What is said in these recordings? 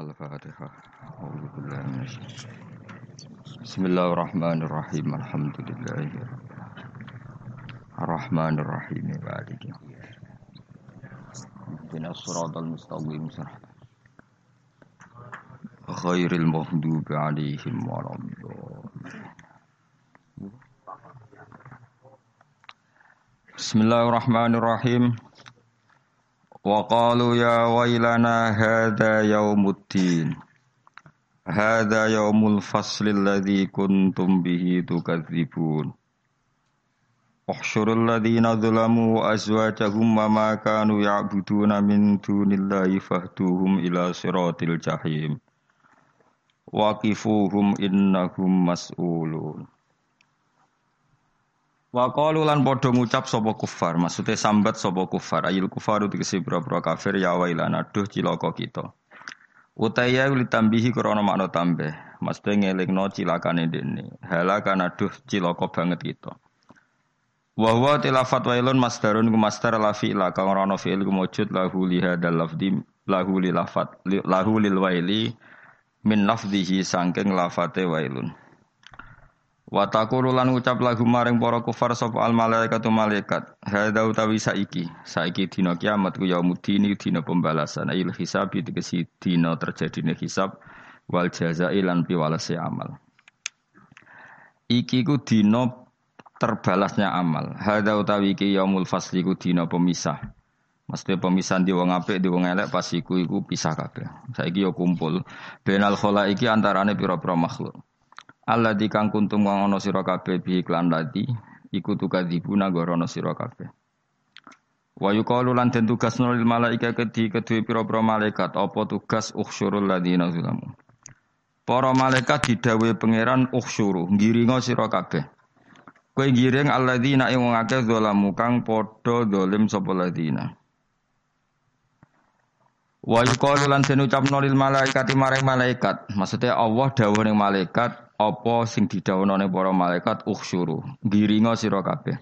الفاتحة. بسم الله الرحمن الرحيم. الحمد لله الرحمن الرحيم. مالك اهدنا الصراط المستقيم. صراط غير المغضوب عليهم ولا بسم الله الرحمن الرحيم. Qalu ya wailana hadha yaumuddin. Hadha yaumul fasli alladhi kuntum bihi tukadzibun. Uhsyurul ladzina zalamu wa azwajahum wa ma kanu ya'buduna min dunillahi fahduhum ila siratil jahim. Waqifuhum innahum mas'ulun. Wa qalu lan padha ngucap sapa kufar, maksude sambat sapa kufar, ayil kufaru tegese pira-pira kafir ya wailana duh cilaka kita. Utaya tambihi krana makna tambah, maksude ngelingno cilakane dene. Halakana duh cilaka banget kita. Wa huwa tilafat wailun masdarun ku masdar la fi'la kang ana fi'il ku mujud lahu li hadzal lafdi lahu li lafat lahu lil waili min lafdihi sangking lafate wailun. Wa taqulu ucap lagu maring para kufar sapa al malaikatu malaikat. Hadza utawi saiki, saiki dina kiamat ku yaumuddin dina pembalasan ayil hisab tegesi dina terjadine hisab wal jazai lan piwalese amal. Iki ku dina terbalasnya amal. Hadza utawi iki yaumul fasli ku dina pemisah. Mesti pemisahan di wong apik di wong elek pas iku iku pisah kabeh. Saiki yo kumpul. Benal iki antarane pira-pira makhluk. Allah di kang kuntum kang ana sira kabeh bi iklan ladi iku tukadzibuna gorono sira kabeh. Wa yuqalu lan den tugas nul malaika kedhi kedue pira-pira malaikat apa tugas ukhsyurul ladina zulamu. Para malaikat didhawuhi pangeran ukhsyuru ngiringa sira kabeh. Kowe giring alladzina ing wong akeh zalamu kang padha zalim sapa ladina. Wa yuqalu lan den ucapno lil malaikati maring malaikat. Maksudnya Allah dawuh ning malaikat apa sing didhawuhna para malaikat? Ukhsyuru. Giringa sira kabeh.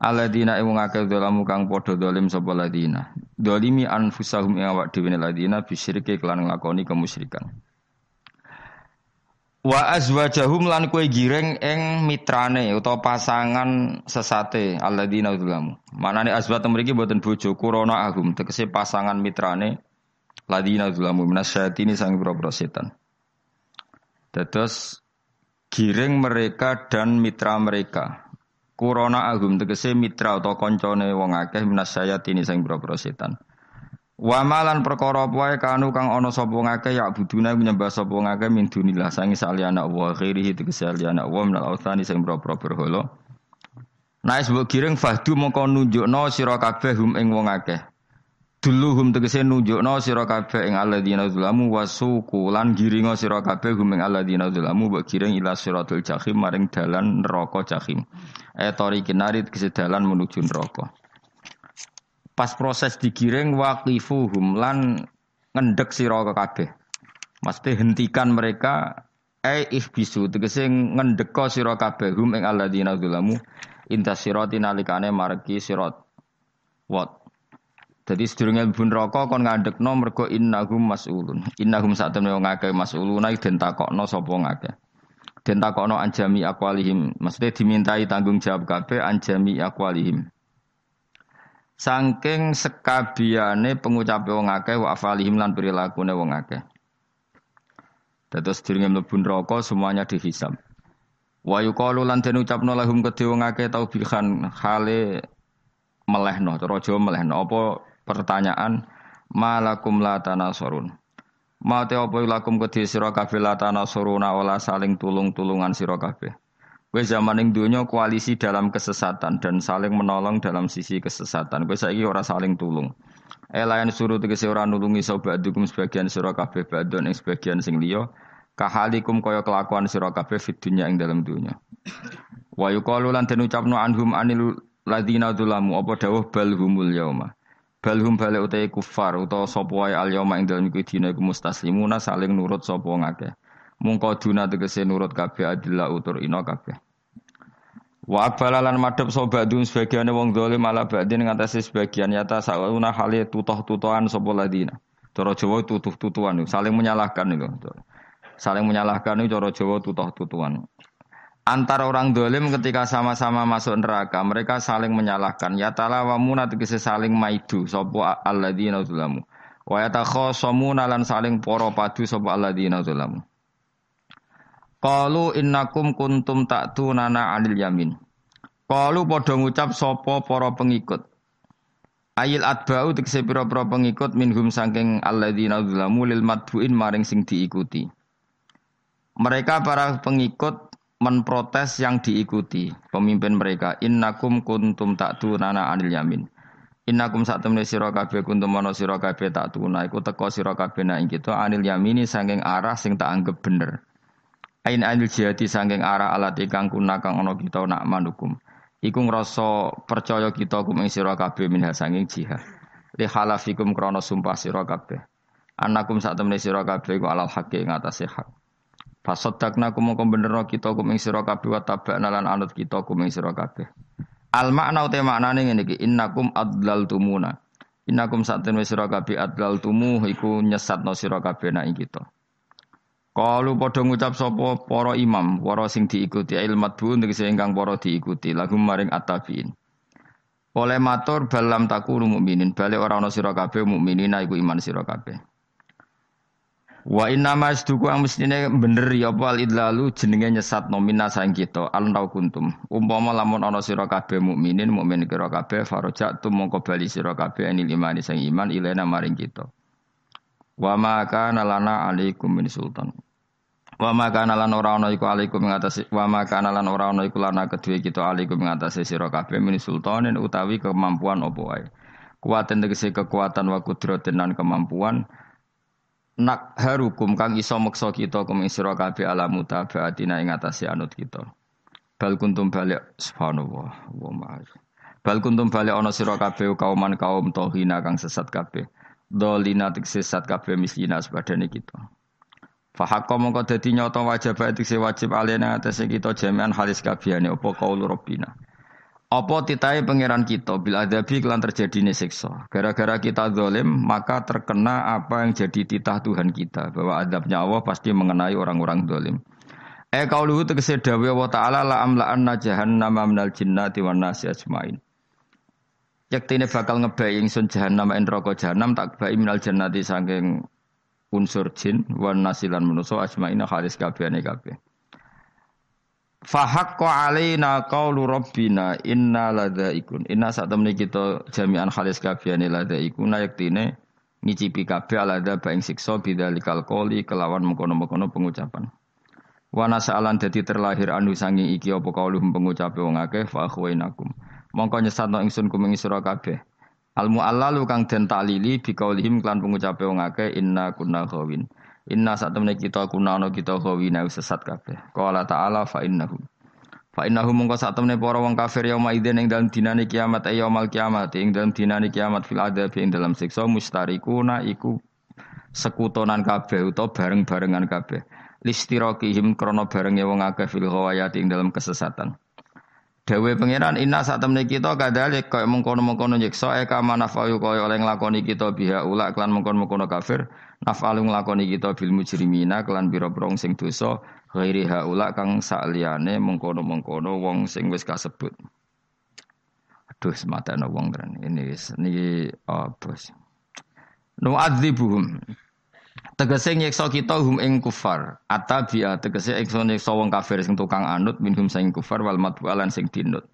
Aladina ing ngake dolamu kang padha dolim sapa ladina dolimi anfusahum ing awak dhewe ladina bisyirke kelan nglakoni kemusyrikan. Wa azwajahum lan kue giring ing mitrane utawa pasangan sesate alladzina zalamu. Manane azwat mriki boten bojo kurana ahum tegese pasangan mitrane ladina zalamu minasyatini sang boro setan. Dados giring mereka dan mitra mereka. Kurona agum tegese mitra atau koncone wong akeh minas ini sing boro setan. Wa malan perkara wae kanu kang ana sapa ya buduna menyembah sapa ngakeh min dunillah sangi saliyana wa ghairihi tegese saliyana wa minal authani sing boro-boro berhala. Nah, sebab giring fahdu mongko nunjukno sira kabeh hum ing wong akeh. Duluhum tegese nunjukno sira kabeh ing alladzina zalamu wasuku lan giringa sira kabeh hum ing alladzina zalamu wa giring ila siratul jahim maring dalan neraka jahim. Eh tariqin narid tegese dalan menuju neraka. Pas proses digiring waqifuhum lan ngendek sira kabeh. Mesti hentikan mereka eh ihbisu tegese ngendeka sira kabeh hum ing alladzina zalamu intas sirati nalikane margi sirat. What? Jadi sedurunge mlebu neraka kon ngandekno mergo innahum mas'ulun. Innahum sak temne wong akeh mas'uluna den takokno sapa ngakeh. Den takokno anjami aqwalihim. Maksudnya dimintai tanggung jawab kabeh anjami aqwalihim. Saking sekabiane pengucape wong akeh wa afalihim lan perilakune wong akeh. Dados sedurunge mlebu neraka semuanya dihisab. Wa yuqalu lan den ucapno lahum kedhe wong akeh tau bihan hale melehno, cara Jawa melehno apa pertanyaan malakum la tanasurun. Mate apa lakum kedhi sira kabeh la tanasuruna ola saling tulung-tulungan sira kabeh. Kowe zaman ning donya koalisi dalam kesesatan dan saling menolong dalam sisi kesesatan. Kowe saiki ora saling tulung. Elayan suruh tegese ora nulungi sobat dukum sebagian sira kabeh badon ing sebagian sing liya. Kahalikum kaya kelakuan sira kabeh fid dunya ing dalam dunya. Wa yuqalu lan den ucapno anhum anil ladina dzulamu apa dawuh bal humul yauma. Balhum bale utai kufar utawa sapa wae al yauma ing dalem iku dina iku mustaslimuna saling nurut sapa ngake. Mungko duna tegese nurut kabeh adillah utur ina kabeh. Wa akbalalan madhep sobat dun sebagian wong dolim ala ba'din ngatasi sebagian yata sauna hale tutoh-tutohan sapa ladina. Cara Jawa tutuh-tutuan saling menyalahkan itu. Saling menyalahkan itu cara Jawa tutuh-tutuan. Antara orang dolim ketika sama-sama masuk neraka, mereka saling menyalahkan. Ya talawamuna tegese saling maidu sapa alladzina zalamu. Wa yatakhasamuna lan saling poro padu sapa alladzina zalamu. Qalu innakum kuntum ta'tunana 'anil yamin. Qalu padha ngucap sapa para pengikut. Ayil adba'u tegese pira-pira pengikut minhum saking alladzina zalamu lil madbuin maring sing diikuti. Mereka para pengikut menprotes yang diikuti. Pemimpin mereka innakum kuntum ta'tunana anil yamin. Innakum temne sira kabeh kuntum ana sira kabeh ta'tuna. Iku teka sira kabeh ing kita anil yamini saking arah sing tak anggap bener. Ain anil jihati saking arah alat ikang kuna kang ana kita nak manukum iku ngrasa percaya kita kum ing sira kabeh minha saking jihad. Li halafikum krana sumpah sira kabeh. Anakum sak temne sira kabeh iku alal haqqi ing hak Fasaddaqna kumo benerno kita kuming sira kabeh wa tabakna lan anut kita kuming sira kabeh. Al makna uta maknane ngene iki innakum adlaltumuna. Innakum satene sira kabeh adlaltumu iku nyesatno sira kabeh nak kita. Kalu padha ngucap sapa para imam, para sing diikuti ilmat bu tegese ingkang para diikuti lagu maring atabiin. Oleh matur balam takunu mukminin, balik ora ana sira kabeh mukminin iku iman sira kabeh. Wa inna masduku ang mestine bener ya apa al idlalu jenenge nyesat nomina saing kita al tau kuntum. Umpama lamun ana sira kabeh mukminin mukmin kira kabeh faraja tu mongko bali sira kabeh anil imani sang iman ilena maring kita. Wa ma kana lana alaikum min sultan. Wa ma kana lan ora ana iku alaikum ing atase wa ma kana lan ora ana iku lana kedue kita alaikum ing atase sira kabeh min sultanin utawi kemampuan apa wae. Kuatan tegese kekuatan wa kudratin lan kemampuan nak harukum kang iso meksa kita kum sira kabeh ala mutabaatina ing atase anut kita. Bal kuntum balik subhanallah wa ma'ar. Bal kuntum balik ana sira kabeh kauman kaum tohina kang sesat kabeh. Dolina tik sesat kabeh mislina sebadane kita. Fahakka mongko dadi nyata wajib tik wajib alena atase kita jami'an halis kabehane apa kaul rabbina. Apa titahe pangeran kita bil adabi terjadi siksa. Gara-gara kita zalim maka terkena apa yang jadi titah Tuhan kita bahwa adabnya Allah pasti mengenai orang-orang zalim. Eh kauluhu tegese dawe Allah taala la amla'anna jahannama minal jinnati wan nasi ajmain. Yaktine bakal ngebai ingsun jahannam en neraka jahannam tak bai minal jannati saking unsur jin wan nasilan manusa ajmain halis kabehane kabeh. Fahakka alaina qaulu rabbina inna ikun. Inna saat temen kita jami'an khalis ikun yaktine ngicipi kabeh ladza baing siksa bidzalikal qoli kelawan mengkono-mengkono pengucapan. Wa nasa'alan dadi terlahir anu sangi iki apa kauluh pengucape wong akeh fa akhwainakum. Mongko nyesatno ingsun kuming sira kabeh. Al mu'allalu kang den taklili bi klan pengucape wong akeh inna kunna khawin. Inna saat temen kita kunano kita khawina sesat kabeh. Qala ta'ala fa innahu. Fa innahu mungko saat temen para wong kafir yauma idzin ing dalem dinane kiamat ya yaumal kiamat ing dalem dinane kiamat fil adab ing dalem siksa mustarikuna iku sekutonan kabeh utawa bareng-barengan kabeh. Listirokihim krana barenge wong akeh fil ghawayati ing dalem kesesatan. Dewe pangeran inna saat temen kita kadalik kaya mengkono-mengkono nyiksa eka manafayu kaya oleh nglakoni kita biha ulak klan mengkono-mengkono kafir naf'alu nglakoni kita bil mujrimina kelan pira-pira sing dosa ghairi haula kang sakliyane mengkono-mengkono wong sing wis kasebut. Aduh sematane wong keren. Ini wis niki apa sih? Nu adzibuhum. Tegese nyiksa kita hum ing kufar. Atabia tegese nyiksa wong kafir sing tukang anut minhum sing kufar wal matwalan sing dinut.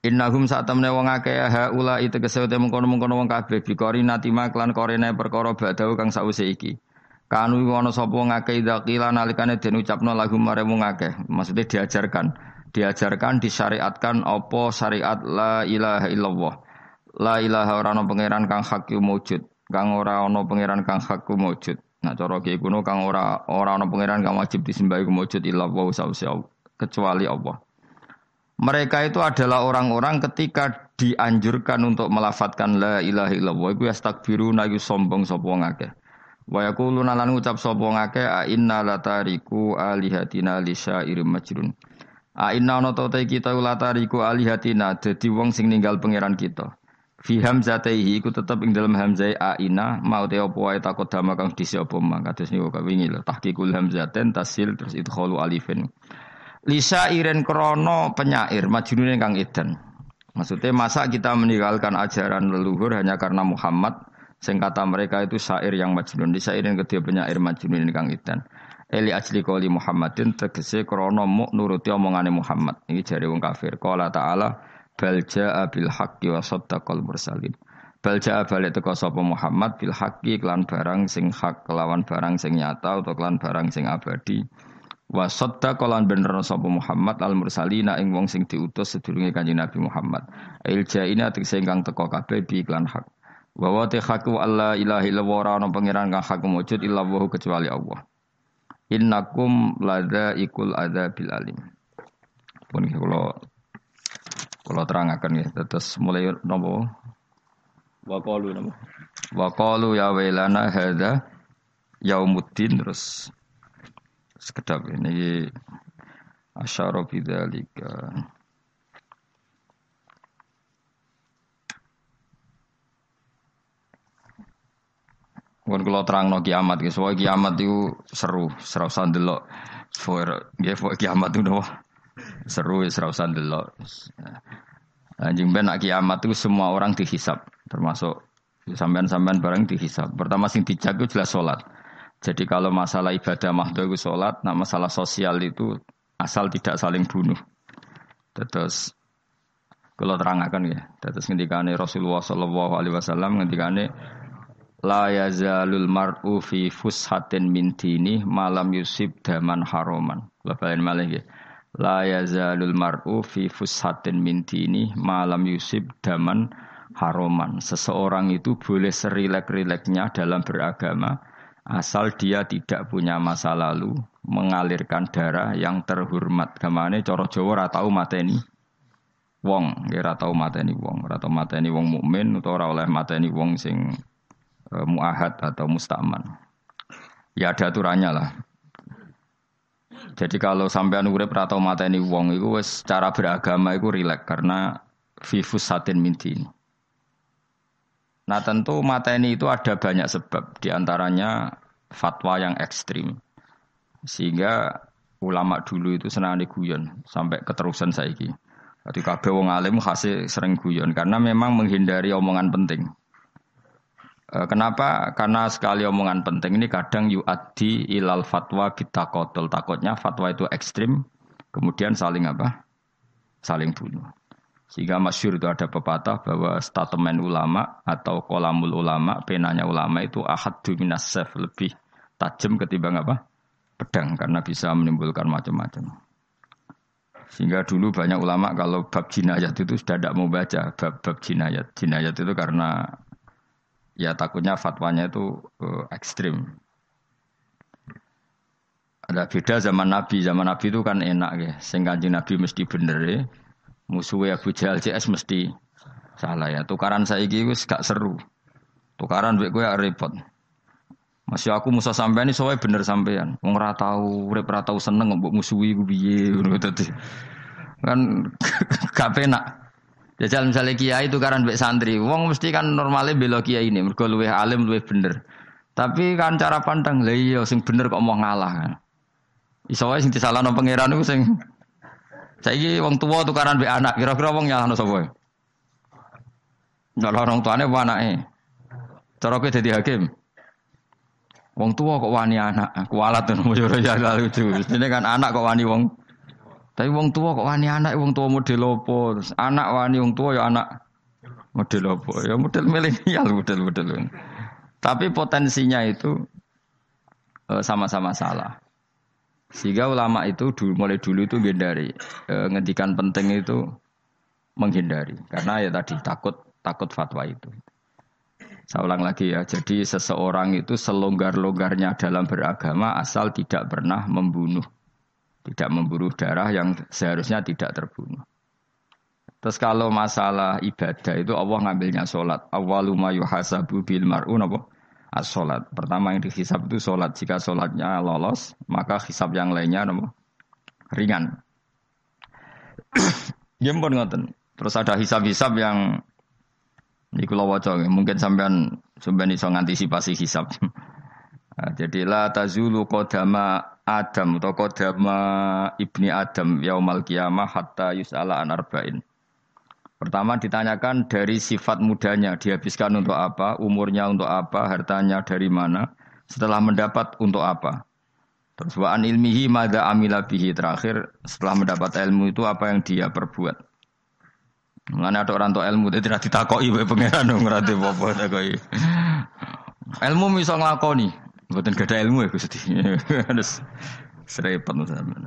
Innahum saat temne wong akeh haula itu kesewte mengkono-mengkono wong kabeh bikori natima klan korene perkara badau kang sause iki. Kanu ana sapa wong akeh idza nalikane den ucapno lagu mare wong akeh. Maksudnya diajarkan, diajarkan disyariatkan apa syariat la ilaha illallah. La ilaha ora pangeran kang hak wujud, kang ora ana pangeran kang hak wujud. Nah cara ki kuno kang ora ora ana pangeran kang wajib disembah iku wujud illallah kecuali Allah. Mereka itu adalah orang-orang ketika dianjurkan untuk melafatkan la ilaha illallah iku yastakbiruna iku sombong sapa wong akeh. Wa yaquluna lan ngucap sapa wong akeh a inna latariku alihatina li syairim majrun. A inna ana ta kita latariku alihatina dadi wong sing ninggal pangeran kita. Fi hamzataihi iku tetep ing dalam hamzai aina mau te apa takut dama kang disi apa mang. Kados niku kawingi lho tahqiqul hamzaten tasil terus idkhalu alifin. Lisa iren krono penyair majnune kang edan. Maksudnya masa kita meninggalkan ajaran leluhur hanya karena Muhammad sing mereka itu syair yang majnun. Di sairin kedua penyair majnun kang edan. Eli ajli koli Muhammadin tegese krono mu nuruti omongane Muhammad. Ini jari wong kafir. Qala ta'ala bal jaa bil haqqi wa saddaqal mursalin. Bal jaa balik teko Muhammad bil haqqi klan barang sing hak kelawan barang sing nyata utawa klan barang sing abadi. Wa saddaqalan bener sapa Muhammad al mursalina ing wong sing diutus sedurunge Kanjeng Nabi Muhammad. Il jaina tegese ingkang teko kabeh bi klan hak. Wa wa te haqqu alla ilaha illallah ora ana pangeran kang hak wujud illa kecuali Allah. Innakum lada ikul ada bil alim. Pun kalau kalau terangkan ya, terus mulai nopo wakalu nopo wakalu ya wailana hada yaumuddin. Terus sekedap ini asyara bidzalika. Kalau terang no kiamat, soal kiamat itu seru, seru sandelok. For, ya, for kiamat itu doh seru, seru sandelok. Anjing ben nak kiamat itu semua orang dihisap, termasuk sampean-sampean barang dihisap. Pertama sing dijak itu jelas sholat. Jadi kalau masalah ibadah mahdoh itu sholat, nah masalah sosial itu asal tidak saling bunuh. Terus kalau terangkan ya, terus ngendikane Rasulullah Shallallahu Alaihi Wasallam ngendikane la yazalul mar'u fi fushatin min dini malam yusib daman haroman. Lebaran malih ya. La yazalul mar'u fi fushatin min dini malam yusib daman haroman. Seseorang itu boleh serilek-rileknya dalam beragama asal dia tidak punya masa lalu mengalirkan darah yang terhormat. Ke mana coro Jawa ratau mateni wong, ya ratau mateni wong, ratau mateni wong mukmin atau ora oleh mateni wong sing uh, muahad atau mustaman. Ya ada aturannya lah. Jadi kalau sampai urip atau mata ini wong itu secara beragama itu rileks karena vivus satin mintin. Nah tentu mata ini itu ada banyak sebab di antaranya fatwa yang ekstrim sehingga ulama dulu itu senang guyon sampai keterusan saiki. Jadi kabeh wong alim hasil sering guyon karena memang menghindari omongan penting. Eh, kenapa? Karena sekali omongan penting ini kadang yu'addi ilal fatwa kita kotel. Takutnya fatwa itu ekstrim, kemudian saling apa? Saling bunuh. Sehingga masyur itu ada pepatah bahwa statement ulama atau kolamul ulama, penanya ulama itu ahad minas lebih tajam ketimbang apa? Pedang, karena bisa menimbulkan macam-macam. Sehingga dulu banyak ulama kalau bab jinayat itu sudah tidak mau baca bab, bab jinayat. Jinayat itu karena ya takutnya fatwanya itu uh, ekstrim. Ada beda zaman Nabi, zaman Nabi itu kan enak ya. Sehingga Nabi mesti bener ya. Musuhnya Abu Jahal CS mesti salah ya. Tukaran saya gitu gak seru. Tukaran gue repot. Masih aku musuh sampai ini soalnya bener sampean. Wong ora tau urip seneng mbok musuhi ku piye Kan gak penak. Jajal misalnya kiai itu karena baik santri, wong mesti kan normalnya bela kiai ini, mergo luwih alim luwih bener. Tapi kan cara pandang lah iya sing bener kok mau ngalah kan. Iso sing disalahno pangeran iku sing saiki wong tua tukaran mbek anak, kira-kira wong nyalahno sapa? Nyalahno orang tuane apa anake? Cara kowe dadi hakim. Wong tua kok wani anak, kualat ngono yo ya lucu. Ini kan anak kok wani wong tapi wong tua kok wani anak, wong tua model opo? Anak wani wong tua ya anak model opo? Ya model milenial, model-model. Tapi potensinya itu eh, sama-sama salah. Sehingga ulama itu dulu, mulai dulu itu menghindari e, ngedikan penting itu menghindari karena ya tadi takut takut fatwa itu. Saya ulang lagi ya, jadi seseorang itu selonggar-longgarnya dalam beragama asal tidak pernah membunuh tidak memburu darah yang seharusnya tidak terbunuh. Terus kalau masalah ibadah itu Allah ngambilnya sholat. Awaluma yuhasabu bil mar'un apa? As sholat. Pertama yang dihisab itu sholat. Jika sholatnya lolos, maka hisab yang lainnya apa? Ringan. Ya ngoten. Terus ada hisab-hisab yang Ini kalau waca mungkin sampean sampean iso ngantisipasi hisab. Jadi la tazulu kodama Adam atau kodama ibni Adam yaumal kiamah hatta yus'ala an arba'in. Pertama ditanyakan dari sifat mudanya dihabiskan untuk apa, umurnya untuk apa, hartanya dari mana, setelah mendapat untuk apa. Terus wa an ilmihi mada amila bihi terakhir setelah mendapat ilmu itu apa yang dia perbuat. Mengenai ada orang tua ilmu tidak ditakoi wae pangeran dong ngerti apa takoi. Ilmu bisa nglakoni, Buatan gak ada ilmu ya Gusti. Harus serempet sampean.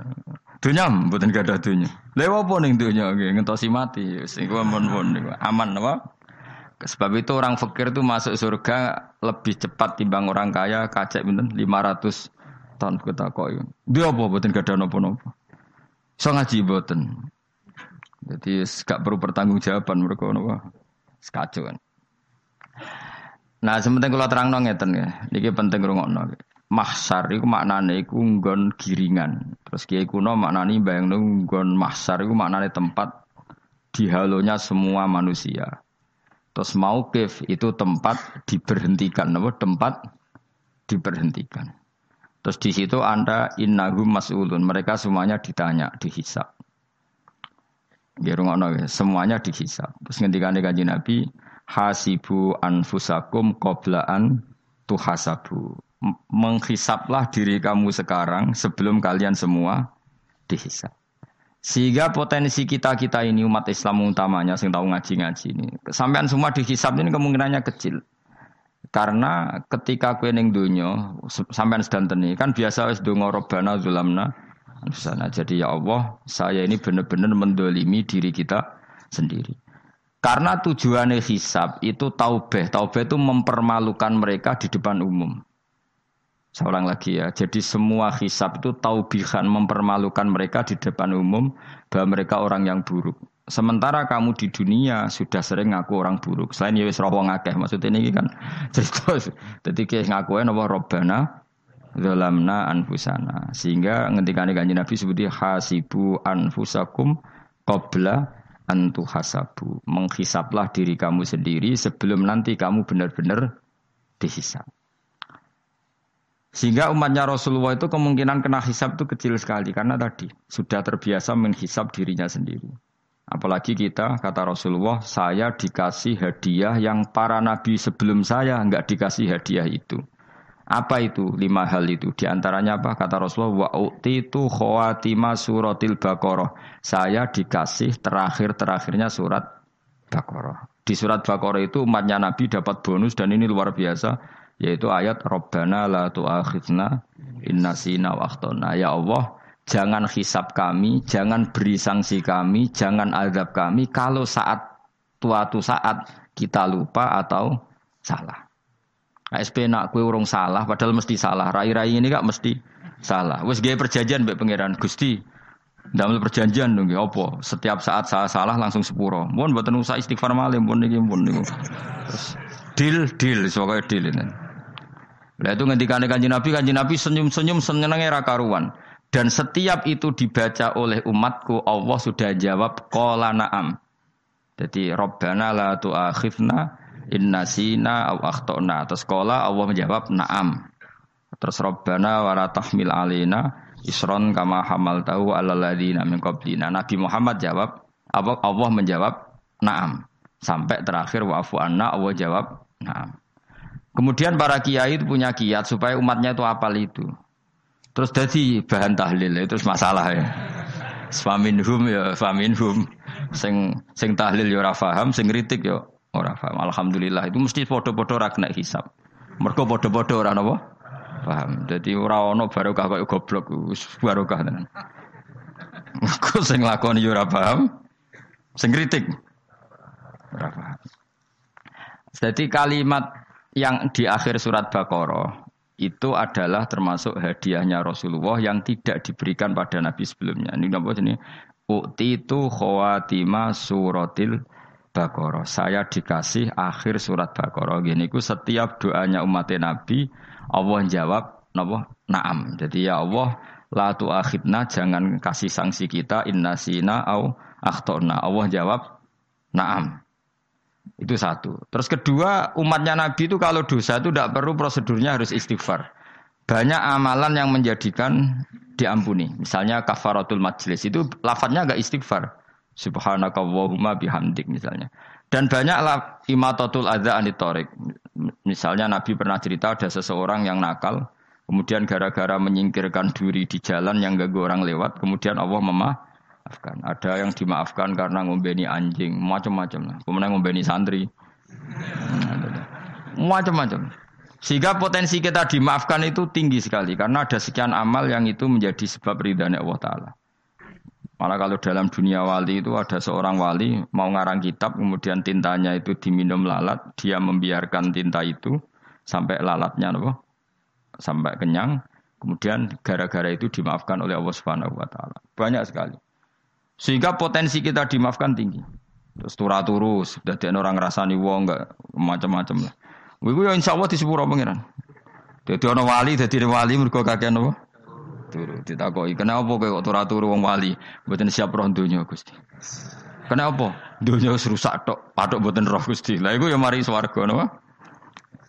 Dunya buatan gak ada dunya. Lewa apa ning dunya nggih ngentosi mati. Sing aman aman apa? Sebab itu orang fakir itu masuk surga lebih cepat timbang orang kaya kacek pinten 500 tahun kita kok. Dia apa buatan gak ada napa-napa. So ngaji buatan. Jadi gak perlu pertanggungjawaban mereka napa. Sekacau kan. Nah, sementing kalau terang nong ngeten ya, ini penting rungokno. Mahsar itu maknane iku nggon giringan. Terus kiai kuno maknane bayang nggon mahsar itu maknane tempat dihalonya semua manusia. Terus maukif itu tempat diberhentikan, apa? Tempat diberhentikan. Terus di situ anda innahum mas'ulun. Mereka semuanya ditanya, dihisap. Ya, semuanya dihisap. Terus ngendikane kanjeng Nabi, hasibu anfusakum qoblaan tuhasabu. Menghisaplah diri kamu sekarang sebelum kalian semua dihisap. Sehingga potensi kita-kita ini umat Islam utamanya yang tahu ngaji-ngaji ini. Sampean semua dihisap ini kemungkinannya kecil. Karena ketika kue ning dunya sampean sedanten ini kan biasa wis donga robbana zulamna sana. Jadi ya Allah, saya ini benar-benar mendolimi diri kita sendiri. Karena tujuannya hisab itu taubeh. Taubeh itu mempermalukan mereka di depan umum. Ulang lagi ya. Jadi semua hisab itu taubihan mempermalukan mereka di depan umum bahwa mereka orang yang buruk. Sementara kamu di dunia sudah sering ngaku orang buruk. Selain ya wis ngakeh maksudnya ini kan cerita. Jadi kayak ngakuin apa Robbana zalamna anfusana. Sehingga ketika kanjeng Nabi sebuti hasibu anfusakum qabla antu hasabu. Menghisaplah diri kamu sendiri sebelum nanti kamu benar-benar dihisap. Sehingga umatnya Rasulullah itu kemungkinan kena hisap itu kecil sekali karena tadi sudah terbiasa menghisap dirinya sendiri. Apalagi kita kata Rasulullah, saya dikasih hadiah yang para nabi sebelum saya nggak dikasih hadiah itu. Apa itu lima hal itu? Di antaranya apa? Kata Rasulullah, wa itu khawatima suratil baqarah. Saya dikasih terakhir-terakhirnya surat Baqarah. Di surat Baqarah itu umatnya Nabi dapat bonus dan ini luar biasa yaitu ayat Rabbana la tu'akhidna innasina waktona. Ya Allah, jangan hisap kami, jangan beri sanksi kami, jangan azab kami kalau saat suatu saat kita lupa atau salah. ASP nak kue urung salah, padahal mesti salah. Rai-rai ini gak mesti salah. Wes gaya perjanjian mbek pangeran Gusti. Dalam perjanjian dong, apa? Setiap saat salah salah langsung sepuro. Mohon buat usah istighfar malih, mohon niki mohon niku. Deal deal, soalnya deal ini. Lah itu ngendikan kanjeng Nabi, kanjeng Nabi senyum-senyum senengnya rakaruan. Dan setiap itu dibaca oleh umatku, Allah sudah jawab qala na'am. Jadi Rabbana la tu'akhifna Inna sina au akhtona. Terus sekolah Allah menjawab na'am. Terus Rabbana wa tahmil alina isron kama hamal tahu ala ladina min qablina. Nabi Muhammad jawab, Allah menjawab na'am. Sampai terakhir wa'fu anna Allah jawab na'am. Kemudian para kiai itu punya kiat supaya umatnya itu apal itu. Terus jadi bahan tahlil itu masalah ya. Faminhum ya faminhum. Sing sing tahlil ya ora paham, sing kritik ya Ora paham. Alhamdulillah itu mesti podo-podo ora kena hisab. Mergo podo-podo ora napa? Paham. Jadi ora ono barokah kaya goblok wis barokah tenan. Mergo sing lakoni yo ora kritik ora paham. Jadi kalimat yang di akhir surat Baqarah itu adalah termasuk hadiahnya Rasulullah yang tidak diberikan pada Nabi sebelumnya. Ini apa ini? Ukti itu khawatima suratil Baqarah. Saya dikasih akhir surat Baqarah. Gini ku setiap doanya umat Nabi Allah jawab napa? Naam. Jadi ya Allah la tuakhidna jangan kasih sanksi kita inna sina au akhtona. Allah jawab naam. Itu satu. Terus kedua, umatnya Nabi itu kalau dosa itu tidak perlu prosedurnya harus istighfar. Banyak amalan yang menjadikan diampuni. Misalnya kafaratul majlis itu lafadznya agak istighfar. Subhanakallahumma bihamdik misalnya. Dan banyaklah imatatul adza anitorik. Misalnya Nabi pernah cerita ada seseorang yang nakal, kemudian gara-gara menyingkirkan duri di jalan yang gak orang lewat, kemudian Allah memaafkan. Ada yang dimaafkan karena ngombeni anjing, macam-macam. Kemudian ngombeni santri, macam-macam. Sehingga potensi kita dimaafkan itu tinggi sekali karena ada sekian amal yang itu menjadi sebab ridhanya Allah Taala. Malah kalau dalam dunia wali itu ada seorang wali mau ngarang kitab, kemudian tintanya itu diminum lalat, dia membiarkan tinta itu sampai lalatnya apa? sampai kenyang, kemudian gara-gara itu dimaafkan oleh Allah Subhanahu wa taala. Banyak sekali. Sehingga potensi kita dimaafkan tinggi. Terus turah turus, dadi orang rasani wong enggak macam-macam lah. Iku ya insya Allah di sepuro pangeran. Jadi orang wali, jadi wali mereka kakean apa? Turu. Ditakoki, "Kenapa kowe kok ora turu wong wali? Mboten siap roh donya, Gusti." Kenapa? Donya wis rusak tok, patok mboten roh Gusti. Lah iku ya mari swarga napa?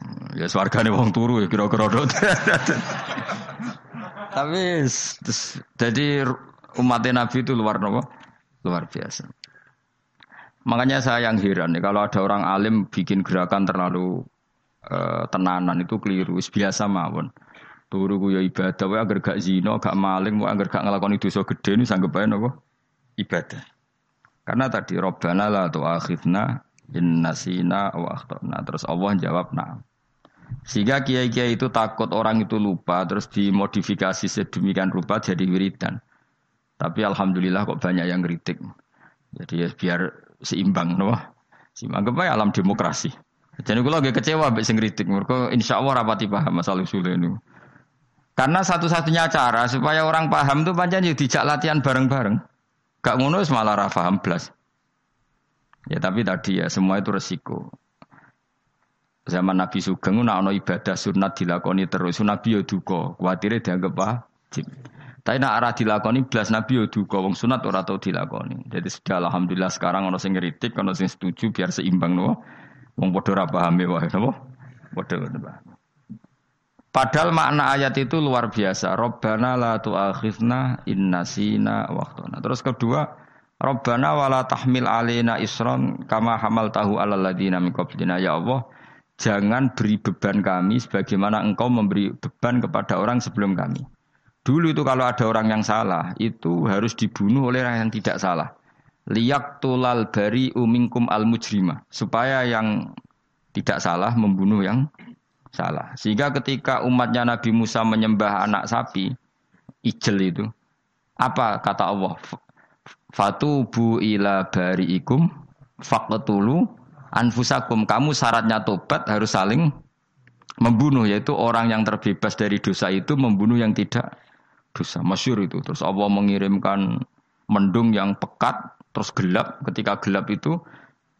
Hmm, ya swargane wong turu ya kira-kira Tapi jadi umat Nabi itu luar napa? Luar biasa. Makanya saya yang heran nih kalau ada orang alim bikin gerakan terlalu uh, tenanan itu keliru, biasa mawon. Turu ku ya ibadah wae agar gak zina, gak maling, wae agar gak nglakoni dosa gede ini sanggep ae napa? Ibadah. Karena tadi Rabbana la tu'akhidna in nasina wa akhtana. Terus Allah jawab nah. Sehingga kiai-kiai itu takut orang itu lupa terus dimodifikasi sedemikian rupa jadi wiridan. Tapi alhamdulillah kok banyak yang kritik. Jadi ya biar seimbang no. Seimbang kepada alam demokrasi. Jadi gue lagi kecewa mbek sing kritik. Mergo insyaallah rapati paham masalah usul ini. Karena satu-satunya cara supaya orang paham itu pancen yo dijak latihan bareng-bareng. Gak ngono malah ra paham blas. Ya tapi tadi ya semua itu resiko. Zaman Nabi Sugeng nak ono ibadah sunat dilakoni terus, Nabi yo duka, kuatire dianggap wajib. Tapi nak arah dilakoni belas Nabi yo duka, wong sunat ora tau dilakoni. Jadi sudah alhamdulillah sekarang ono sing ngritik, ono sing setuju biar seimbang no. Wong padha ora paham wae napa? Padha paham. Padahal makna ayat itu luar biasa. Robbana la inna sina waktona. Terus kedua, Robbana wala tahmil alina isron kama hamal tahu ala ladina min Ya Allah, jangan beri beban kami sebagaimana engkau memberi beban kepada orang sebelum kami. Dulu itu kalau ada orang yang salah, itu harus dibunuh oleh orang yang tidak salah. Liyak tulal bari umingkum al mujrima. Supaya yang tidak salah membunuh yang salah. Sehingga ketika umatnya Nabi Musa menyembah anak sapi, ijel itu, apa kata Allah? Fatubu ila bari'ikum faqtulu anfusakum. Kamu syaratnya tobat harus saling membunuh yaitu orang yang terbebas dari dosa itu membunuh yang tidak dosa. Masyur itu. Terus Allah mengirimkan mendung yang pekat terus gelap. Ketika gelap itu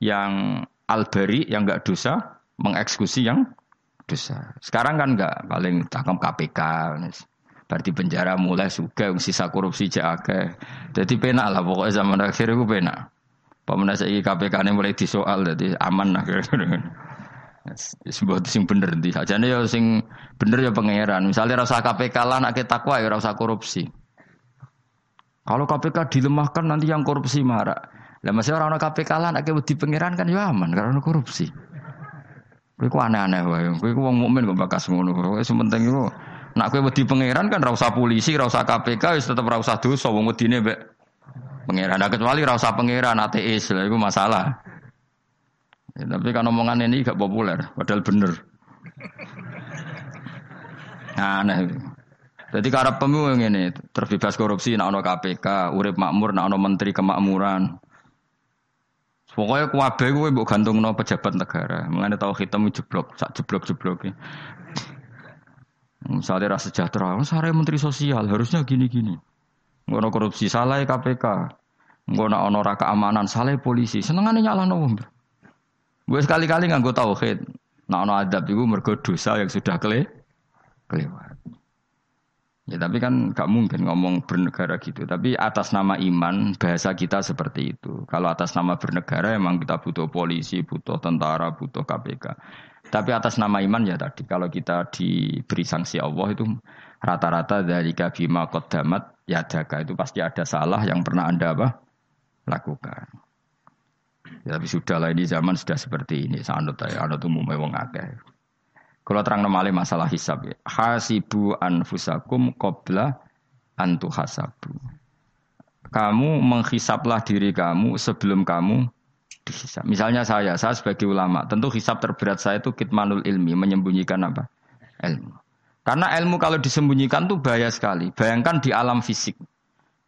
yang albari yang enggak dosa mengeksekusi yang dosa. Sekarang kan enggak paling takam KPK. Berarti penjara mulai suka sisa korupsi jake. Jadi penak lah pokoknya zaman akhir itu penak. Pemenang saya KPK ini mulai disoal jadi aman lah. Sebuah sing bener di saja nih ya sing bener ya pangeran. Misalnya rasa KPK lah nak takwa ya rasa korupsi. Kalau KPK dilemahkan nanti yang korupsi marah. Lah masih orang orang KPK lah nak di pangeran kan ya aman karena korupsi. Kowe ku aneh-aneh wae. Kowe ku wong mukmin kok bakas ngono. Wis penting iku nak kowe wedi pangeran kan ra usah polisi, ra usah KPK wis tetep ra usah dosa wong wedine mbek pangeran. Nah, kecuali ra usah pangeran ateis. Lah iku masalah. Ya, tapi kan omongan ini gak populer, padahal bener. Nah, aneh. Jadi karena pemilu ini terbebas korupsi, nak ono KPK, urip makmur, nak ono menteri kemakmuran. Pokoknya kuwabe gue mbok no pejabat negara. Mengenai tahu hitam jeblok, sak jeblok-jeblok Misalnya rasa sejahtera, oh, saya menteri sosial harusnya gini-gini. Ngono korupsi salah KPK. Ngono ono keamanan salah polisi. Senengane nyalahno wong. Gue sekali-kali nganggo tauhid. Nah ono adab iku mergo dosa yang sudah kele kelewat. Ya tapi kan gak mungkin ngomong bernegara gitu. Tapi atas nama iman bahasa kita seperti itu. Kalau atas nama bernegara emang kita butuh polisi, butuh tentara, butuh KPK. Tapi atas nama iman ya tadi kalau kita diberi sanksi Allah itu rata-rata dari kabima kodamat ya daga itu pasti ada salah yang pernah anda apa lakukan. Ya, tapi sudah lah ini zaman sudah seperti ini. Sanut ya, anut umum wong akeh. Kalau terang nomale masalah hisab ya. Hasibu anfusakum qabla antu hasabu. Kamu menghisaplah diri kamu sebelum kamu dihisap. Misalnya saya, saya sebagai ulama, tentu hisap terberat saya itu kitmanul ilmi, menyembunyikan apa? Ilmu. Karena ilmu kalau disembunyikan tuh bahaya sekali. Bayangkan di alam fisik.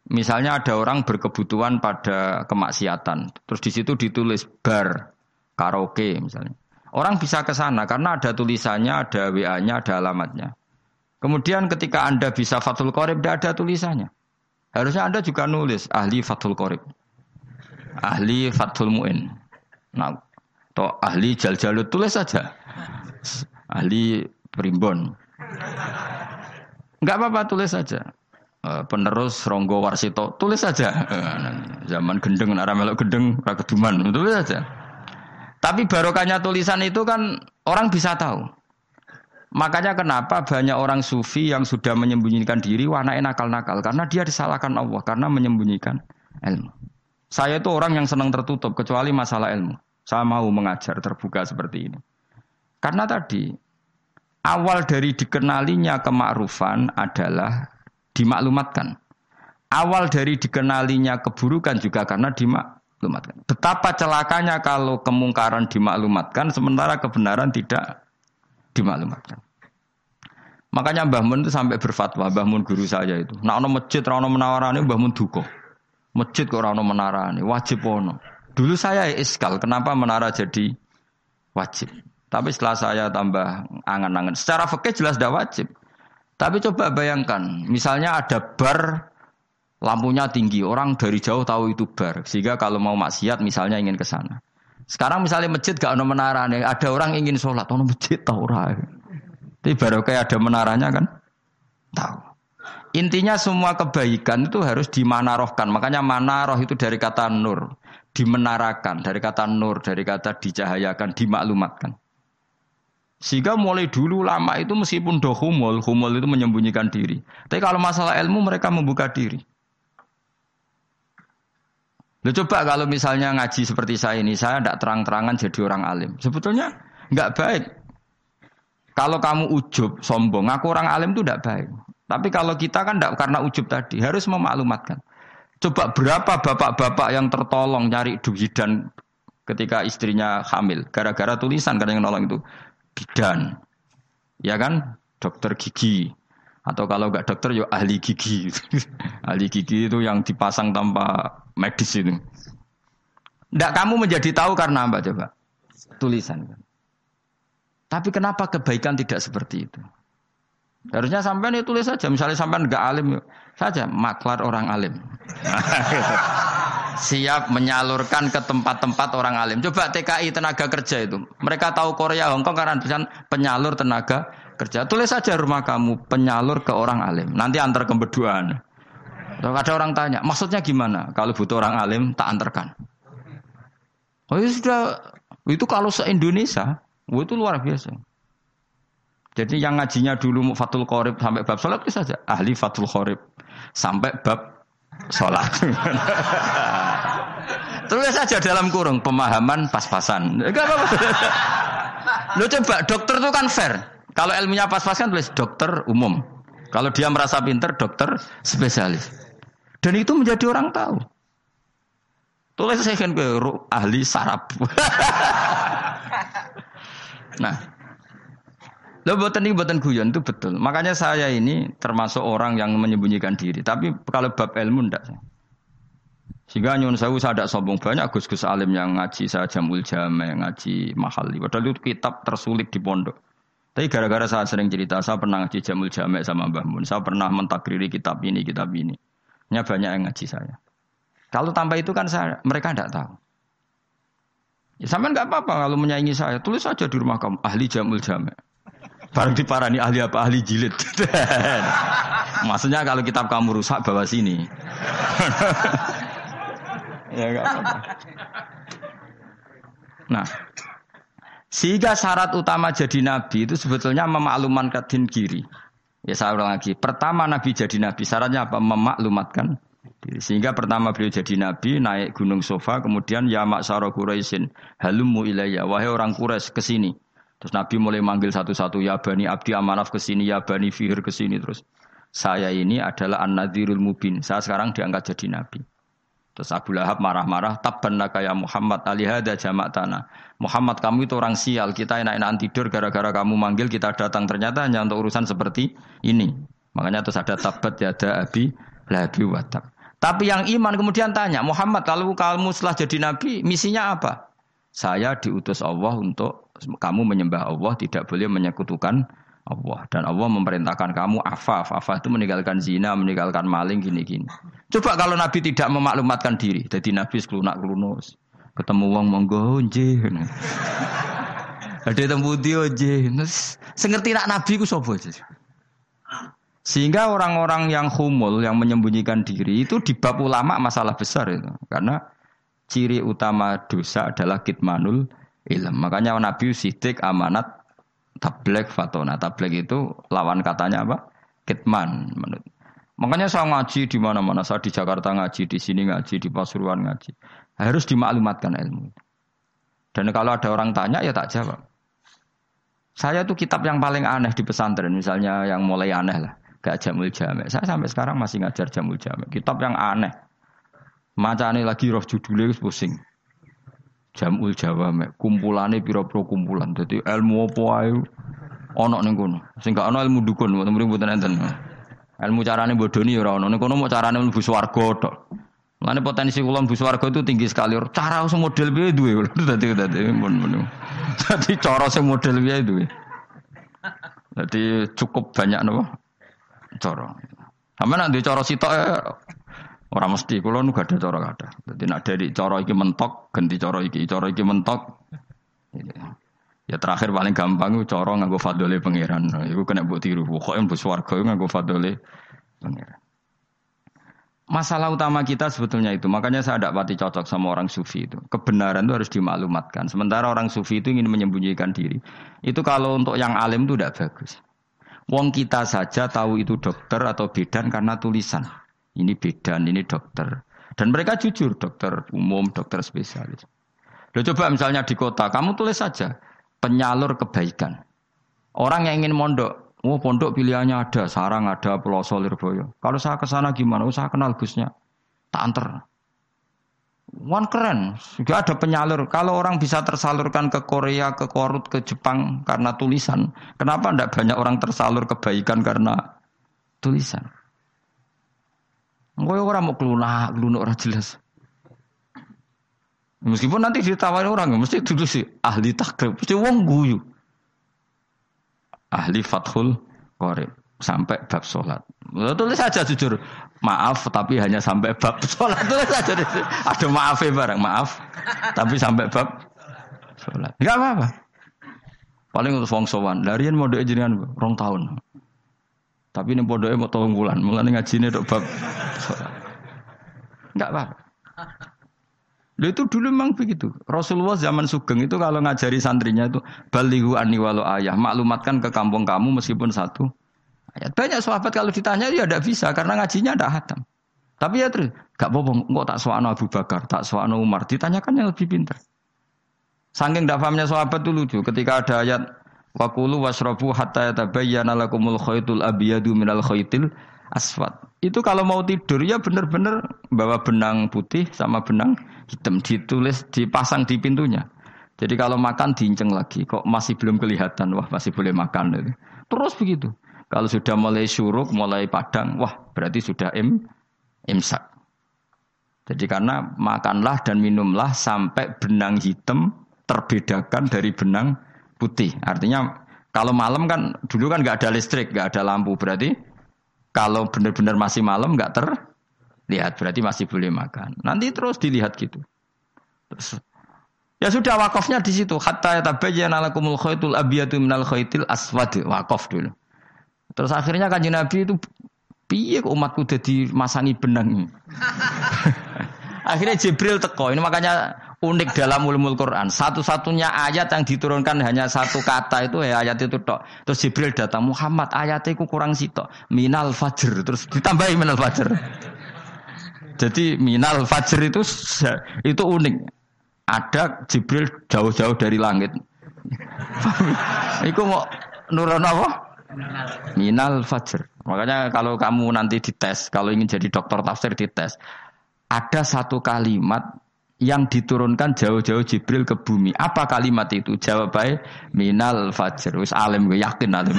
Misalnya ada orang berkebutuhan pada kemaksiatan, terus di situ ditulis bar, karaoke misalnya. Orang bisa ke sana karena ada tulisannya, ada WA-nya, ada alamatnya. Kemudian ketika Anda bisa Fathul Qorib, tidak ada tulisannya. Harusnya Anda juga nulis ahli Fathul Qorib. Ahli Fathul Mu'in. Nah, atau ahli Jal Jalut, tulis saja. Ahli Primbon. Enggak apa-apa, tulis saja. Eh, penerus Ronggo Warsito, tulis saja. Eh, zaman gendeng, arah melok gendeng, rakeduman, tulis saja. Tapi barokahnya tulisan itu kan orang bisa tahu. Makanya kenapa banyak orang sufi yang sudah menyembunyikan diri warna nakal-nakal karena dia disalahkan Allah karena menyembunyikan ilmu. Saya itu orang yang senang tertutup kecuali masalah ilmu. Saya mau mengajar terbuka seperti ini. Karena tadi awal dari dikenalinya kemakrufan adalah dimaklumatkan. Awal dari dikenalinya keburukan juga karena dimak dimaklumatkan. Betapa celakanya kalau kemungkaran dimaklumatkan sementara kebenaran tidak dimaklumatkan. Makanya Mbah Mun itu sampai berfatwa, Mbah Mun guru saya itu. Nah, ono masjid, ono menawarane Mbah Mun duko. Masjid kok ono menarane, wajib ono. Dulu saya iskal, kenapa menara jadi wajib? Tapi setelah saya tambah angan-angan, secara fikih jelas tidak wajib. Tapi coba bayangkan, misalnya ada bar Lampunya tinggi, orang dari jauh tahu itu bar. Sehingga kalau mau maksiat misalnya ingin ke sana. Sekarang misalnya masjid gak ada menara ada orang ingin sholat, ono masjid tahu orang. Tapi baru kayak ada menaranya kan, tahu. Intinya semua kebaikan itu harus dimanarohkan. Makanya manaroh itu dari kata nur, dimenarakan, dari kata nur, dari kata dicahayakan, dimaklumatkan. Sehingga mulai dulu lama itu meskipun do humul, humul itu menyembunyikan diri. Tapi kalau masalah ilmu mereka membuka diri. Lo coba kalau misalnya ngaji seperti saya ini, saya tidak terang-terangan jadi orang alim. Sebetulnya nggak baik. Kalau kamu ujub, sombong, aku orang alim itu tidak baik. Tapi kalau kita kan tidak karena ujub tadi, harus memaklumatkan. Coba berapa bapak-bapak yang tertolong nyari dan ketika istrinya hamil, gara-gara tulisan karena yang nolong itu bidan, ya kan, dokter gigi, atau kalau nggak dokter ya ahli gigi. ahli gigi itu yang dipasang tanpa medis itu. Tidak kamu menjadi tahu karena apa coba? Tulisan. Tapi kenapa kebaikan tidak seperti itu? Harusnya sampai nih tulis saja. Misalnya sampai nggak alim saja, maklar orang alim. Siap menyalurkan ke tempat-tempat orang alim. Coba TKI tenaga kerja itu. Mereka tahu Korea, Hongkong karena penyalur tenaga kerja. Tulis saja rumah kamu penyalur ke orang alim. Nanti antar ke berduaan. Ada orang tanya, maksudnya gimana? Kalau butuh orang alim, tak antarkan. Oh itu sudah, itu kalau se-Indonesia, itu luar biasa. Jadi yang ngajinya dulu Fatul Qorib sampai bab sholat itu saja. Ahli Fatul Qorib. Sampai bab sholat. Tulis saja dalam kurung pemahaman pas-pasan. Lo coba dokter itu kan fair. Kalau ilmunya pas-pasan tulis dokter umum. Kalau dia merasa pinter dokter spesialis. Dan itu menjadi orang tahu. Tulis saya kan ke ahli sarap. nah, lo buatan ini buatan guyon itu betul. Makanya saya ini termasuk orang yang menyembunyikan diri. Tapi kalau bab ilmu ndak. Sehingga nyun saya saya ada sombong banyak gus-gus alim yang ngaji saya jamul jame, ngaji mahal. Padahal itu kitab tersulit di pondok. Tapi gara-gara saya sering cerita, saya pernah ngaji jamul jame sama Mbah Mun. Saya pernah mentakriri kitab ini, kitab ini. Nya banyak yang ngaji saya. Kalau tanpa itu kan saya, mereka tidak tahu. Ya sampai nggak apa-apa kalau menyaingi saya, tulis saja di rumah kamu ahli jamul jamek. Baru diparani ahli apa ahli jilid. Maksudnya kalau kitab kamu rusak bawa sini. ya gak apa-apa. Nah, sehingga syarat utama jadi nabi itu sebetulnya memaklumatkan diri. Ya saya ulang lagi. Pertama nabi jadi nabi syaratnya apa? Memaklumatkan. Sehingga pertama beliau jadi nabi naik gunung sofa kemudian ya maksaro Quraisyin halumu ilayya wahai orang Quraisy ke sini. Terus Nabi mulai manggil satu-satu ya bani Abdi Amanaf ke sini ya bani Fihir ke sini terus. Saya ini adalah An-Nadhirul Mubin. Saya sekarang diangkat jadi nabi. Terus Abu Lahab marah-marah, tabban ya Muhammad alihada jamak tanah. Muhammad kamu itu orang sial, kita enak-enakan tidur gara-gara kamu manggil kita datang. Ternyata hanya untuk urusan seperti ini. Makanya terus ada tabat ya ada abi labi watab. Tapi yang iman kemudian tanya, Muhammad kalau kamu setelah jadi nabi, misinya apa? Saya diutus Allah untuk kamu menyembah Allah, tidak boleh menyekutukan Allah dan Allah memerintahkan kamu afaf. Afaf itu meninggalkan zina, meninggalkan maling gini-gini. Coba kalau Nabi tidak memaklumatkan diri, jadi Nabi sekulunak kelunus. Ketemu uang monggo nje. Ada temu dia nje. Sengerti nak Nabi ku sapa Sehingga orang-orang yang humul, yang menyembunyikan diri itu di bab ulama masalah besar itu. Karena ciri utama dosa adalah kitmanul ilm. Makanya Nabi sidik amanat tablek fatona. Tablek itu lawan katanya apa? Kitman. Makanya saya ngaji di mana-mana. Saya di Jakarta ngaji, di sini ngaji, di Pasuruan ngaji. Harus dimaklumatkan ilmu. Dan kalau ada orang tanya ya tak jawab. Saya tuh kitab yang paling aneh di pesantren, misalnya yang mulai aneh lah, gak jamul jamek. Saya sampai sekarang masih ngajar jamul jamek. Kitab yang aneh. Macane lagi roh judulnya pusing. Jamul Jawa mek kumpulane pira-pira kumpulan. Dadi ilmu apa ae ana ning kono. Ana ilmu dukun, mboten mboten enten. Ilmu carane bodoni ya ana. Ning kono mau carane mlebu swarga. Mulane potensi kula mlebu swarga itu tinggi sekali. Cara sing model piye duwe. Dadi dadi mun mun. Cara sing model piye duwe. Dadi cukup banyak napa? Cara. Sampe nek cara sitok Orang mesti kulo nu gak ada cara ada. Jadi nak dari cara iki mentok ganti cara iki, cara iki mentok. Ya terakhir paling gampang itu cara nganggo fadole pangeran. Iku kena mbok tiru. Pokoke mbok swarga nganggo fadole pangeran. Masalah utama kita sebetulnya itu. Makanya saya tidak pati cocok sama orang sufi itu. Kebenaran itu harus dimaklumatkan. Sementara orang sufi itu ingin menyembunyikan diri. Itu kalau untuk yang alim itu tidak bagus. Wong kita saja tahu itu dokter atau bidan karena tulisan. Ini bidan, ini dokter. Dan mereka jujur, dokter umum, dokter spesialis. Loh coba misalnya di kota, kamu tulis saja penyalur kebaikan. Orang yang ingin mondok, oh pondok pilihannya ada, sarang ada, pelosok lirboyo. Kalau saya ke sana gimana? Oh, kenal busnya. Tak anter. One keren, juga ada penyalur. Kalau orang bisa tersalurkan ke Korea, ke Korut, ke Jepang karena tulisan, kenapa tidak banyak orang tersalur kebaikan karena tulisan? Gue orang mau kelunak, kelunak orang jelas. Meskipun nanti ditawari orang, mesti dulu sih ahli takrib, mesti wong guyu. Ahli fathul korib sampai bab sholat. Tulis saja jujur, maaf tapi hanya sampai bab sholat. Tulis saja ada maaf ya barang, maaf. Tapi sampai bab sholat. Enggak apa-apa. Paling untuk wong sowan. Larian mau doa jenengan rong tahun. Tapi ini bodohnya mau tolong bulan, mulai ngaji ini bab Enggak apa. Lalu itu dulu memang begitu. Rasulullah zaman Sugeng itu kalau ngajari santrinya itu balihu ani walau ayah, maklumatkan ke kampung kamu meskipun satu ayat. Banyak sahabat kalau ditanya dia tidak bisa karena ngajinya tidak hatam. Tapi ya terus, gak bohong, kok tak soal Abu Bakar, tak soal Umar, ditanyakan yang lebih pintar. Saking tidak pahamnya sahabat itu lucu, ketika ada ayat Wakulu wasrobu hatta yatabayyana lakumul khaytul abiyadu minal khaytil aswad. Itu kalau mau tidur ya benar-benar bawa benang putih sama benang hitam ditulis dipasang di pintunya. Jadi kalau makan diinceng lagi kok masih belum kelihatan wah masih boleh makan. Terus begitu. Kalau sudah mulai syuruk, mulai padang, wah berarti sudah im imsak. Jadi karena makanlah dan minumlah sampai benang hitam terbedakan dari benang putih. Artinya kalau malam kan dulu kan nggak ada listrik, nggak ada lampu berarti kalau benar-benar masih malam nggak terlihat berarti masih boleh makan. Nanti terus dilihat gitu. Terus, ya sudah wakafnya di situ. Hatta yatabayyana lakumul khaytul abyadu minal khaytil aswad. Wakaf dulu. Terus akhirnya kanjeng Nabi itu piye umatku jadi masangi benang. Akhirnya Jibril teko. Ini makanya unik dalam ulumul Quran. Satu-satunya ayat yang diturunkan hanya satu kata itu ya ayat itu tok. Terus Jibril datang Muhammad ayatnya kurang sitok. Minal fajr terus ditambahi minal fajr. Jadi minal fajr itu itu unik. Ada Jibril jauh-jauh dari langit. Iku mau nurun apa? Minal fajr. Makanya kalau kamu nanti dites, kalau ingin jadi dokter tafsir dites, ada satu kalimat yang diturunkan jauh-jauh Jibril ke bumi. Apa kalimat itu? Jawab baik, minal fajr. Wis alim gue yakin alim.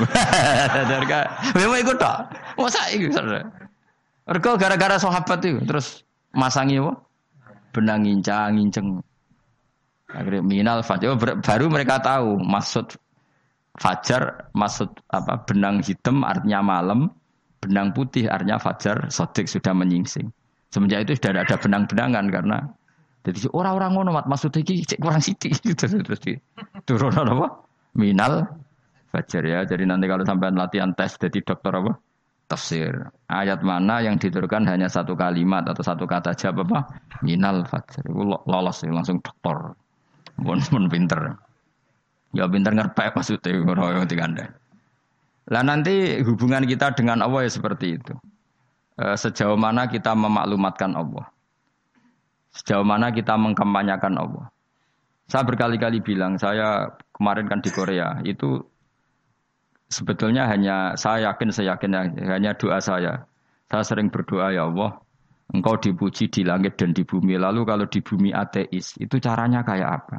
Memang ikut tak? Masa ikut? Mereka gara-gara sahabat itu terus masangi apa? Benang ngincang, nginceng. Akhirnya minal fajr. Oh, baru mereka tahu maksud fajar, maksud apa? Benang hitam artinya malam, benang putih artinya fajar. Sodik sudah menyingsing. Semenjak itu sudah ada benang-benangan karena jadi orang-orang ngono mat maksud iki cek kurang sithik terus terus di turun apa? Minal fajar ya. Jadi nanti kalau sampai latihan tes jadi dokter apa? Tafsir. Ayat mana yang diturunkan hanya satu kalimat atau satu kata jawab apa? Minal fajar. Itu lolos langsung dokter. Pun pun pinter. Ya pinter ngerpek maksudnya yang anda. Lah nanti hubungan kita dengan Allah ya seperti itu. Eh, sejauh mana kita memaklumatkan Allah. Sejauh mana kita mengkampanyakan Allah. Saya berkali-kali bilang, saya kemarin kan di Korea, itu sebetulnya hanya, saya yakin, saya yakin, hanya doa saya. Saya sering berdoa, ya Allah, engkau dipuji di langit dan di bumi. Lalu kalau di bumi ateis, itu caranya kayak apa?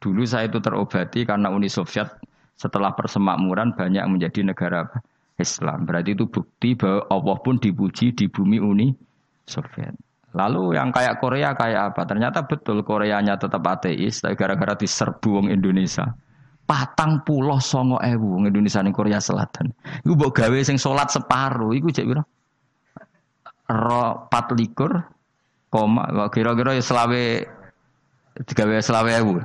Dulu saya itu terobati karena Uni Soviet setelah persemakmuran banyak menjadi negara Islam. Berarti itu bukti bahwa Allah pun dipuji di bumi Uni Soviet. Lalu yang kayak Korea kayak apa? Ternyata betul Koreanya tetap ateis, tapi gara-gara diserbu wong Indonesia. Patang pulau songo ewu Indonesia ning Korea Selatan. Iku mbok gawe sing salat separuh, iku cek piro? Ro pat likur, koma, kira-kira ya selawe digawe selawe ewu.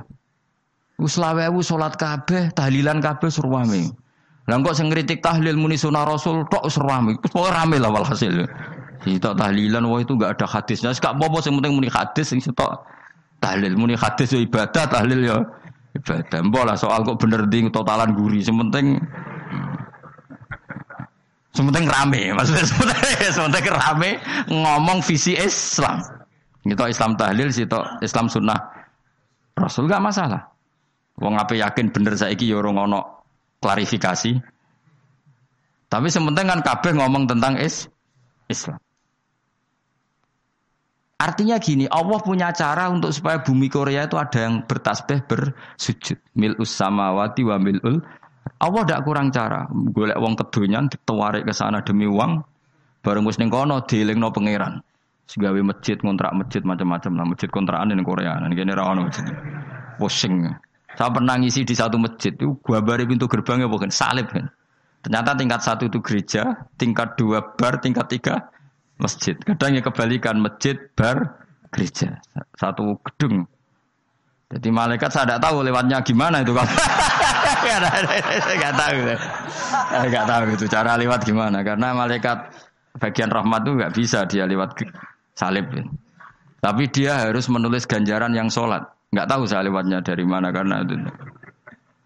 Iku selawe ewu salat kabeh, tahlilan kabeh surwame. Lah kok sing ngritik tahlil muni sunah Rasul tok rame. Wis rame lah walhasil. Sitok tahlilan wah itu enggak ada hadisnya. Wis gak apa-apa sing penting muni hadis sing sitok tahlil muni hadis ya ibadah, tahlil ya ibadah. Mbok lah soal kok bener ding totalan guri. Sing penting Sementing rame, maksudnya sementing, sementing rame ngomong visi Islam. Itu Islam tahlil, situ Islam sunnah. Rasul gak masalah. Wong apa yakin bener saiki ya ora ono klarifikasi. Tapi sementing kan kabeh ngomong tentang is Islam. Artinya gini, Allah punya cara untuk supaya bumi Korea itu ada yang bertasbih bersujud. Mil'us samawati wa mil'ul. Allah tidak kurang cara. Golek wong kedonyan ditawarik ke sana demi uang. Bareng wis ning kono dielingno pangeran. Segawe masjid, kontrak masjid macam-macam lah. Masjid kontrakan di Korea. Nah, ini ra ono masjid. Pusing. Saya pernah ngisi di satu masjid itu gua bari pintu gerbangnya bukan salib kan. Ternyata tingkat satu itu gereja, tingkat dua bar, tingkat tiga masjid. Kadang ya kebalikan masjid, bar, gereja. Satu gedung. Jadi malaikat saya tidak tahu lewatnya gimana itu kalau nggak tahu, nggak tahu itu cara lewat gimana karena malaikat bagian rahmat itu nggak bisa dia lewat salib. Tapi dia harus menulis ganjaran yang sholat. Nggak tahu saya lewatnya dari mana karena itu.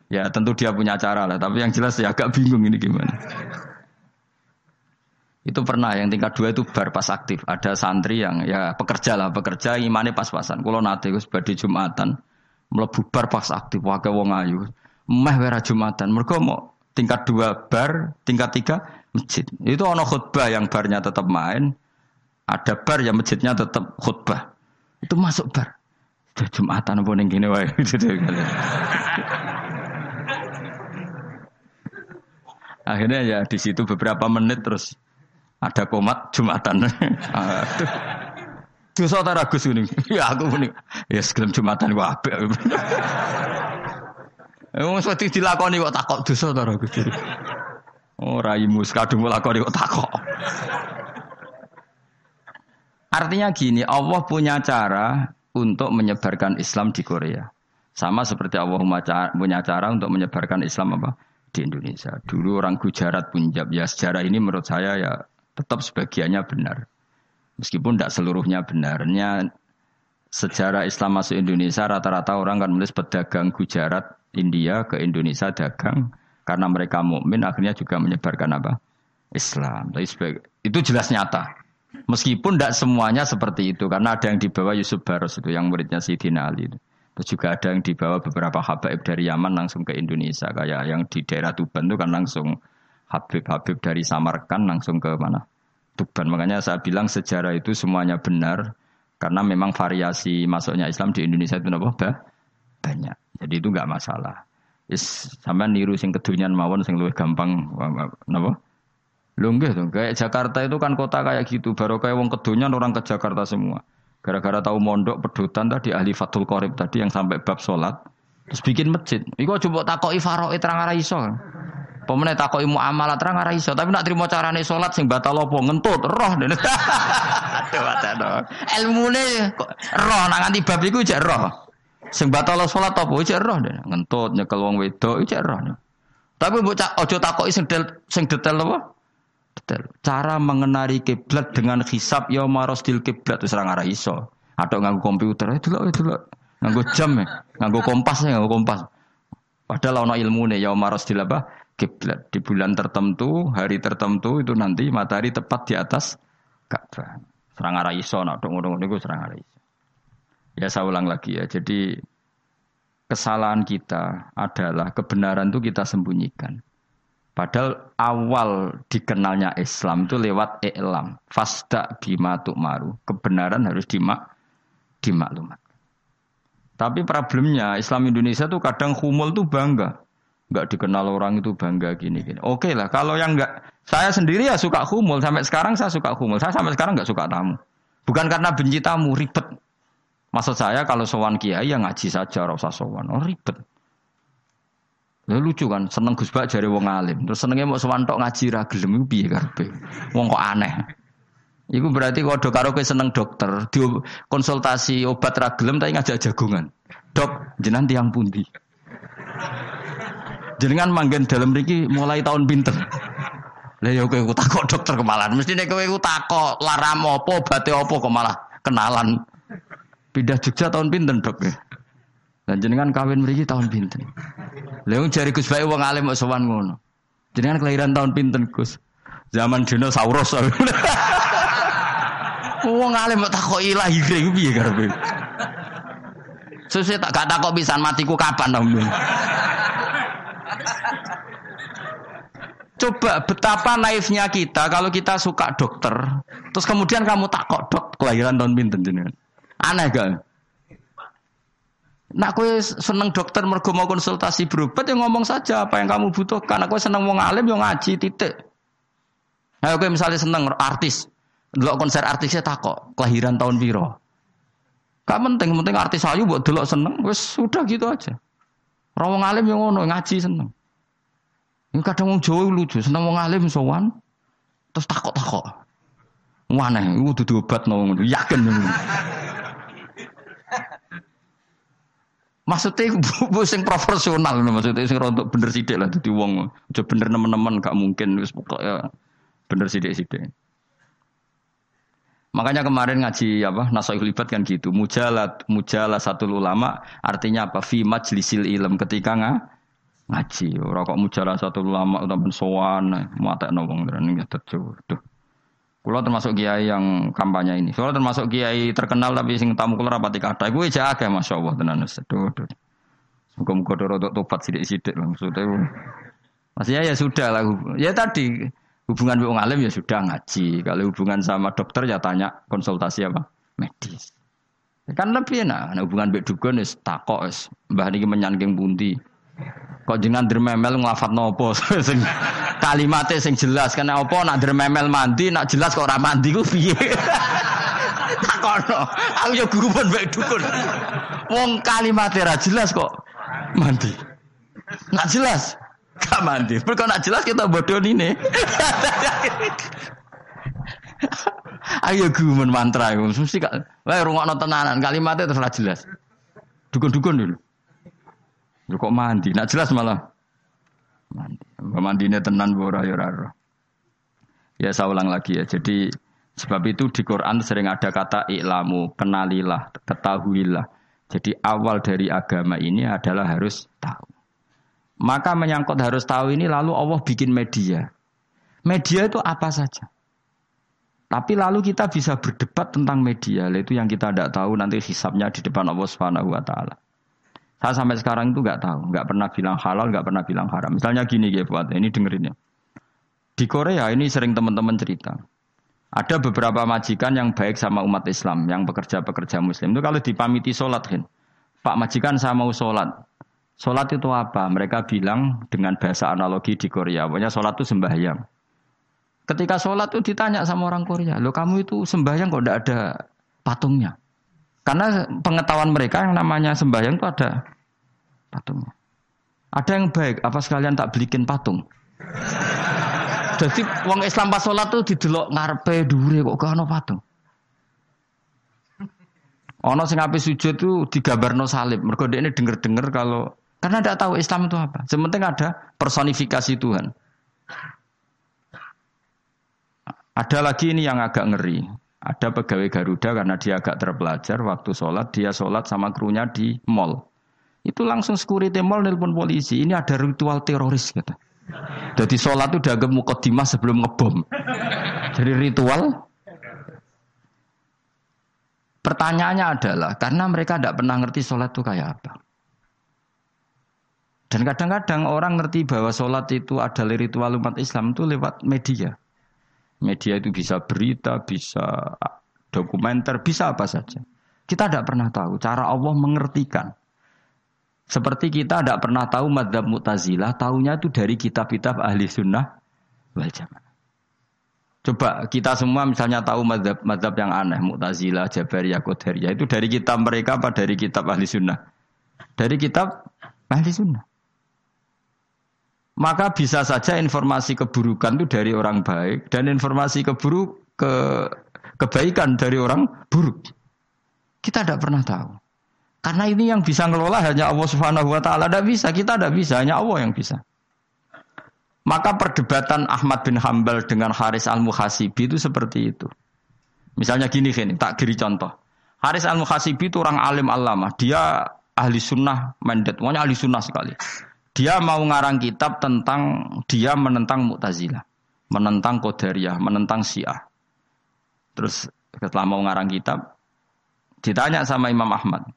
Ya tentu dia punya cara lah, tapi yang jelas ya agak bingung ini gimana. Itu pernah yang tingkat dua itu bar pas aktif. Ada santri yang ya pekerja lah, pekerja imane pas-pasan. Kalau nanti gus badi jumatan, melebu bar pas aktif. Wakai wong ayu, meh wera jumatan. Mereka mau tingkat dua bar, tingkat tiga masjid. Itu ono khutbah yang barnya tetap main, ada bar yang masjidnya tetap khutbah. Itu masuk bar. Jumatan apa ning kene wae. Akhirnya ya di situ beberapa menit terus ada komat Jumatan. Dosa ta ragus ini. Ya aku muni. Ya segelem Jumatan ku apik. Wong seperti dilakoni kok takok dosa ta ragus. Oh raimu kadung lakoni kok takok. Artinya gini, Allah punya cara untuk menyebarkan Islam di Korea. Sama seperti Allah punya cara untuk menyebarkan Islam apa di Indonesia. Dulu orang Gujarat Punjab ya sejarah ini menurut saya ya Tetap sebagiannya benar. Meskipun tidak seluruhnya benarnya sejarah Islam masuk Indonesia rata-rata orang kan menulis pedagang Gujarat India ke Indonesia dagang karena mereka mukmin akhirnya juga menyebarkan apa Islam. Itu jelas nyata. Meskipun tidak semuanya seperti itu karena ada yang dibawa Yusuf Baros itu yang muridnya Sayyidina Ali itu. Terus juga ada yang dibawa beberapa habaib dari Yaman langsung ke Indonesia kayak yang di daerah Tuban itu kan langsung habib-habib dari Samarkand langsung ke mana Tuban. Makanya saya bilang sejarah itu semuanya benar karena memang variasi masuknya Islam di Indonesia itu apa? Banyak. Jadi itu nggak masalah. Is sama niru sing kedunyan mawon sing luwih gampang napa? Lho tuh, kayak Jakarta itu kan kota kayak gitu, baru kayak wong kedunyan orang ke Jakarta semua. Gara-gara tahu mondok pedutan tadi ahli Fatul Qorib tadi yang sampai bab sholat, terus bikin masjid. Iku coba takoki Faroe terang iso. Pemene takoki muamalah terang arah iso, tapi nak trimo carane salat sing batal apa ngentut roh. Aduh aduh. Ilmune roh nang nganti bab iku jek roh. Sing batal salat apa jek roh ngentut nyekel wong wedok jek roh. Tapi mbok aja takoki sing detail sing detail apa? Detail. Cara mengenari kiblat dengan hisab ya marosdil kiblat wis ora arah iso. Atau nganggo komputer, itu lho itu lho. Nganggo jam ya, nganggo kompas ya, nganggo kompas. Padahal ono ilmune ya marosdil apa? Kiblat di bulan tertentu, hari tertentu itu nanti matahari tepat di atas Ka'bah. Serang arah iso, nak ngono niku serang arah. Ya saya ulang lagi ya. Jadi kesalahan kita adalah kebenaran itu kita sembunyikan. Padahal awal dikenalnya Islam itu lewat i'lam. Fasda bima maru. Kebenaran harus dimak dimaklumat. Tapi problemnya Islam Indonesia tuh kadang humul tuh bangga nggak dikenal orang itu bangga gini gini. Oke lah, kalau yang nggak saya sendiri ya suka humul sampai sekarang saya suka humul. Saya sampai sekarang nggak suka tamu. Bukan karena benci tamu ribet. Maksud saya kalau sowan kiai ya ngaji saja rasa sowan. Oh ribet. Lalu lucu kan, seneng Gus Bak jari wong alim. Terus senengnya mau sowan tok ngaji ra gelem piye? Wong kok aneh. Iku berarti kalau dok karo seneng dokter, di konsultasi obat ragilem tapi ngajak jagungan. Dok, jenengan tiang pundi? Jenengan manggen dalam riki mulai tahun pinter. Lah ya kowe takok dokter kemalan. Mestine kowe ku takok laram apa, obate apa kok malah kenalan. Pindah Jogja tahun pinten, Dok? Dan jenengan kawin mriki tahun pinten. Lah jari Gus Bae wong alim kok sowan ngono. Jenengan kelahiran tahun pinten, Gus? Zaman dinosaurus. Wong alim kok takoki lahir piye karepe? Sesuai tak gak takok pisan matiku kapan, Om. Coba betapa naifnya kita kalau kita suka dokter, terus kemudian kamu takut dok kelahiran tahun pinten jenengan. Aneh gak? Nak seneng dokter mergo mau konsultasi berobat ya ngomong saja apa yang kamu butuhkan. Aku seneng mau ngalim yang ngaji titik. Nah, kue misalnya seneng artis, delok konser artisnya takut kelahiran tahun piro. Gak penting, penting artis ayu buat delok seneng, wes sudah gitu aja. Rawang alim yang ngono ngaji seneng. Ini kadang wong Jawa lucu, seneng wong alim sowan terus takok-takok. Waneh, iku dudu obat no yakin. Maksudnya bu sing profesional maksudnya sing rontok bener sidik lah dadi wong. Aja bener nemen-nemen gak mungkin wis pokoknya bener sidik-sidik. Makanya kemarin ngaji apa nasoih libat kan gitu. Mujalat mujalah satu ulama artinya apa? Fi majlisil ilm ketika nggak ngaji. Ora kok mujarah satu ulama utawa sowan matekno wong terjauh. Tuh. Kulo termasuk kiai yang kampanye ini. Soalnya termasuk kiai terkenal tapi sing tamu kulo rapati kata. Gue aja akeh masya Allah tenan Duh, duh. Muka-muka doro topat sidik-sidik lah maksudnya. Maksudnya ya sudah lah. Ya tadi hubungan dengan alim ya sudah ngaji. Kalau hubungan sama dokter ya tanya konsultasi apa? Medis. Kan lebih enak. Nah, hubungan bek dukun is takok is mbah niki menyangking bunti. Kok jenengan dermemel nglafat nopo? Kalimate sing jelas. Kena apa? Nak dermemel mandi nak jelas kok ora mandi ku piye? Takono. Aku yo guru pun baik dukun. Wong kalimate ra jelas kok mandi. Nak jelas gak mandi kok nak jelas kita bodoh ini ayo guru mantra mesti kak wae rungokno tenanan kalimatnya terus jelas dukun-dukun dulu Lu kok mandi? Nak jelas malah mandi. Mandine tenan ora ya. Ya saya ulang lagi ya. Jadi sebab itu di Quran sering ada kata iklamu, kenalilah, ketahuilah. Jadi awal dari agama ini adalah harus tahu. Maka menyangkut harus tahu ini lalu Allah bikin media. Media itu apa saja. Tapi lalu kita bisa berdebat tentang media. Itu yang kita tidak tahu nanti hisapnya di depan Allah Subhanahu wa taala. Saya sampai sekarang itu nggak tahu, nggak pernah bilang halal, nggak pernah bilang haram. Misalnya gini ya buat ini dengerin ya. Di Korea ini sering teman-teman cerita. Ada beberapa majikan yang baik sama umat Islam, yang pekerja-pekerja Muslim itu kalau dipamiti sholat kan, Pak majikan saya mau sholat. Sholat itu apa? Mereka bilang dengan bahasa analogi di Korea, pokoknya sholat itu sembahyang. Ketika sholat itu ditanya sama orang Korea, lo kamu itu sembahyang kok tidak ada patungnya? Karena pengetahuan mereka yang namanya sembahyang itu ada patungnya. Ada yang baik, apa sekalian tak belikin patung? Jadi wong Islam pas sholat tuh didelok ngarepe dure kok gak ono patung. Ono sing ape sujud tuh digambarno salib. Mergo ini denger-denger kalau karena tidak tahu Islam itu apa. Sementing ada personifikasi Tuhan. Ada lagi ini yang agak ngeri. Ada pegawai Garuda karena dia agak terpelajar waktu sholat dia sholat sama krunya di mall. Itu langsung security mall nelpon polisi. Ini ada ritual teroris kata. Jadi sholat itu udah mukodimah sebelum ngebom. Jadi ritual. Pertanyaannya adalah karena mereka tidak pernah ngerti sholat itu kayak apa. Dan kadang-kadang orang ngerti bahwa sholat itu adalah ritual umat Islam itu lewat media. Media itu bisa berita, bisa dokumenter, bisa apa saja. Kita tidak pernah tahu cara Allah mengertikan. Seperti kita tidak pernah tahu madhab mutazilah, tahunya itu dari kitab-kitab ahli sunnah wal jamaah. Coba kita semua misalnya tahu madhab, madhab yang aneh, mutazilah, jabariyah, qadariyah. Itu dari kitab mereka apa dari kitab ahli sunnah? Dari kitab ahli sunnah. Maka bisa saja informasi keburukan itu dari orang baik dan informasi keburuk ke kebaikan dari orang buruk. Kita tidak pernah tahu. Karena ini yang bisa ngelola hanya Allah Subhanahu wa taala. Tidak bisa, kita tidak bisa, hanya Allah yang bisa. Maka perdebatan Ahmad bin Hambal dengan Haris Al-Muhasibi itu seperti itu. Misalnya gini, gini tak kiri contoh. Haris Al-Muhasibi itu orang alim alama. Dia ahli sunnah mandat. Pokoknya ahli sunnah sekali. Dia mau ngarang kitab tentang dia menentang Mu'tazilah, menentang Qadariyah, menentang Syiah. Terus setelah mau ngarang kitab, ditanya sama Imam Ahmad,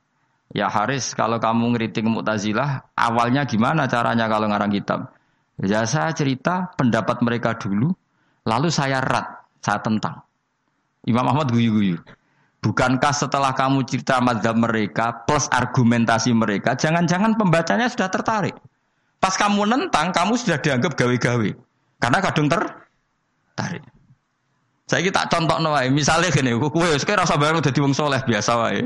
Ya Haris, kalau kamu ngeritik Mu'tazilah, awalnya gimana caranya kalau ngarang kitab? Ya saya cerita pendapat mereka dulu, lalu saya rat, saya tentang. Imam Ahmad guyu-guyu. Bukankah setelah kamu cerita madhab mereka plus argumentasi mereka, jangan-jangan pembacanya sudah tertarik. Pas kamu nentang, kamu sudah dianggap gawe-gawe. Karena kadung tertarik. Saya kita contoh wae, misalnya gini, kue sekarang rasa bareng udah wong soleh biasa wae.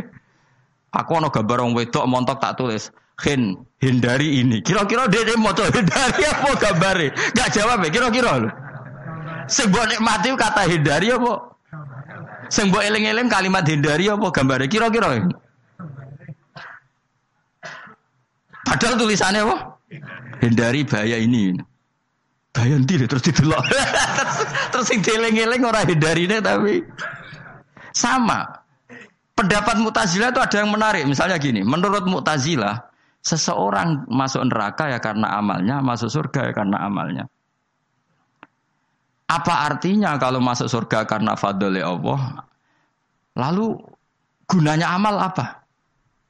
Aku ono gambar wong wedok montok tak tulis, "Hin, hindari ini." Kira-kira dia, dia mau hindari apa gambare? Gak jawab ya, kira-kira. Sing mbok nikmati kata hindari apa? Mbok eling-eling kalimat hindari apa gambare? Kira-kira. Padahal tulisannya apa? Hindari bahaya ini. Bahaya nanti terus didelok. terus terus sing dieling-eling ora hindarinya tapi sama. Pendapat Mu'tazilah itu ada yang menarik. Misalnya gini, menurut Mu'tazilah, seseorang masuk neraka ya karena amalnya, masuk surga ya karena amalnya. Apa artinya kalau masuk surga karena fadli Allah? Lalu gunanya amal apa?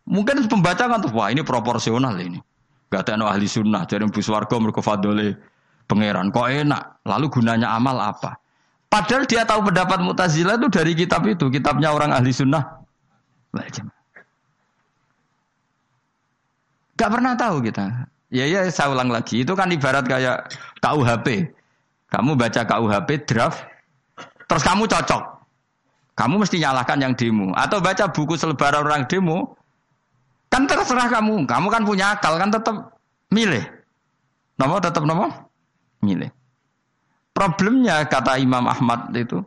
Mungkin pembaca kan tuh, wah ini proporsional ini. Gak ada ahli sunnah, jadi bu swargo mereka fadole pangeran. Kok enak? Lalu gunanya amal apa? Padahal dia tahu pendapat Mu'tazilah itu dari kitab itu, kitabnya orang ahli sunnah. Gak pernah tahu kita. Ya ya saya ulang lagi, itu kan ibarat kayak KUHP. Kamu baca KUHP draft, terus kamu cocok. Kamu mesti nyalahkan yang demo. Atau baca buku selebaran orang demo, Kan terserah kamu. Kamu kan punya akal kan tetap milih. Nomor tetap nomor milih. Problemnya kata Imam Ahmad itu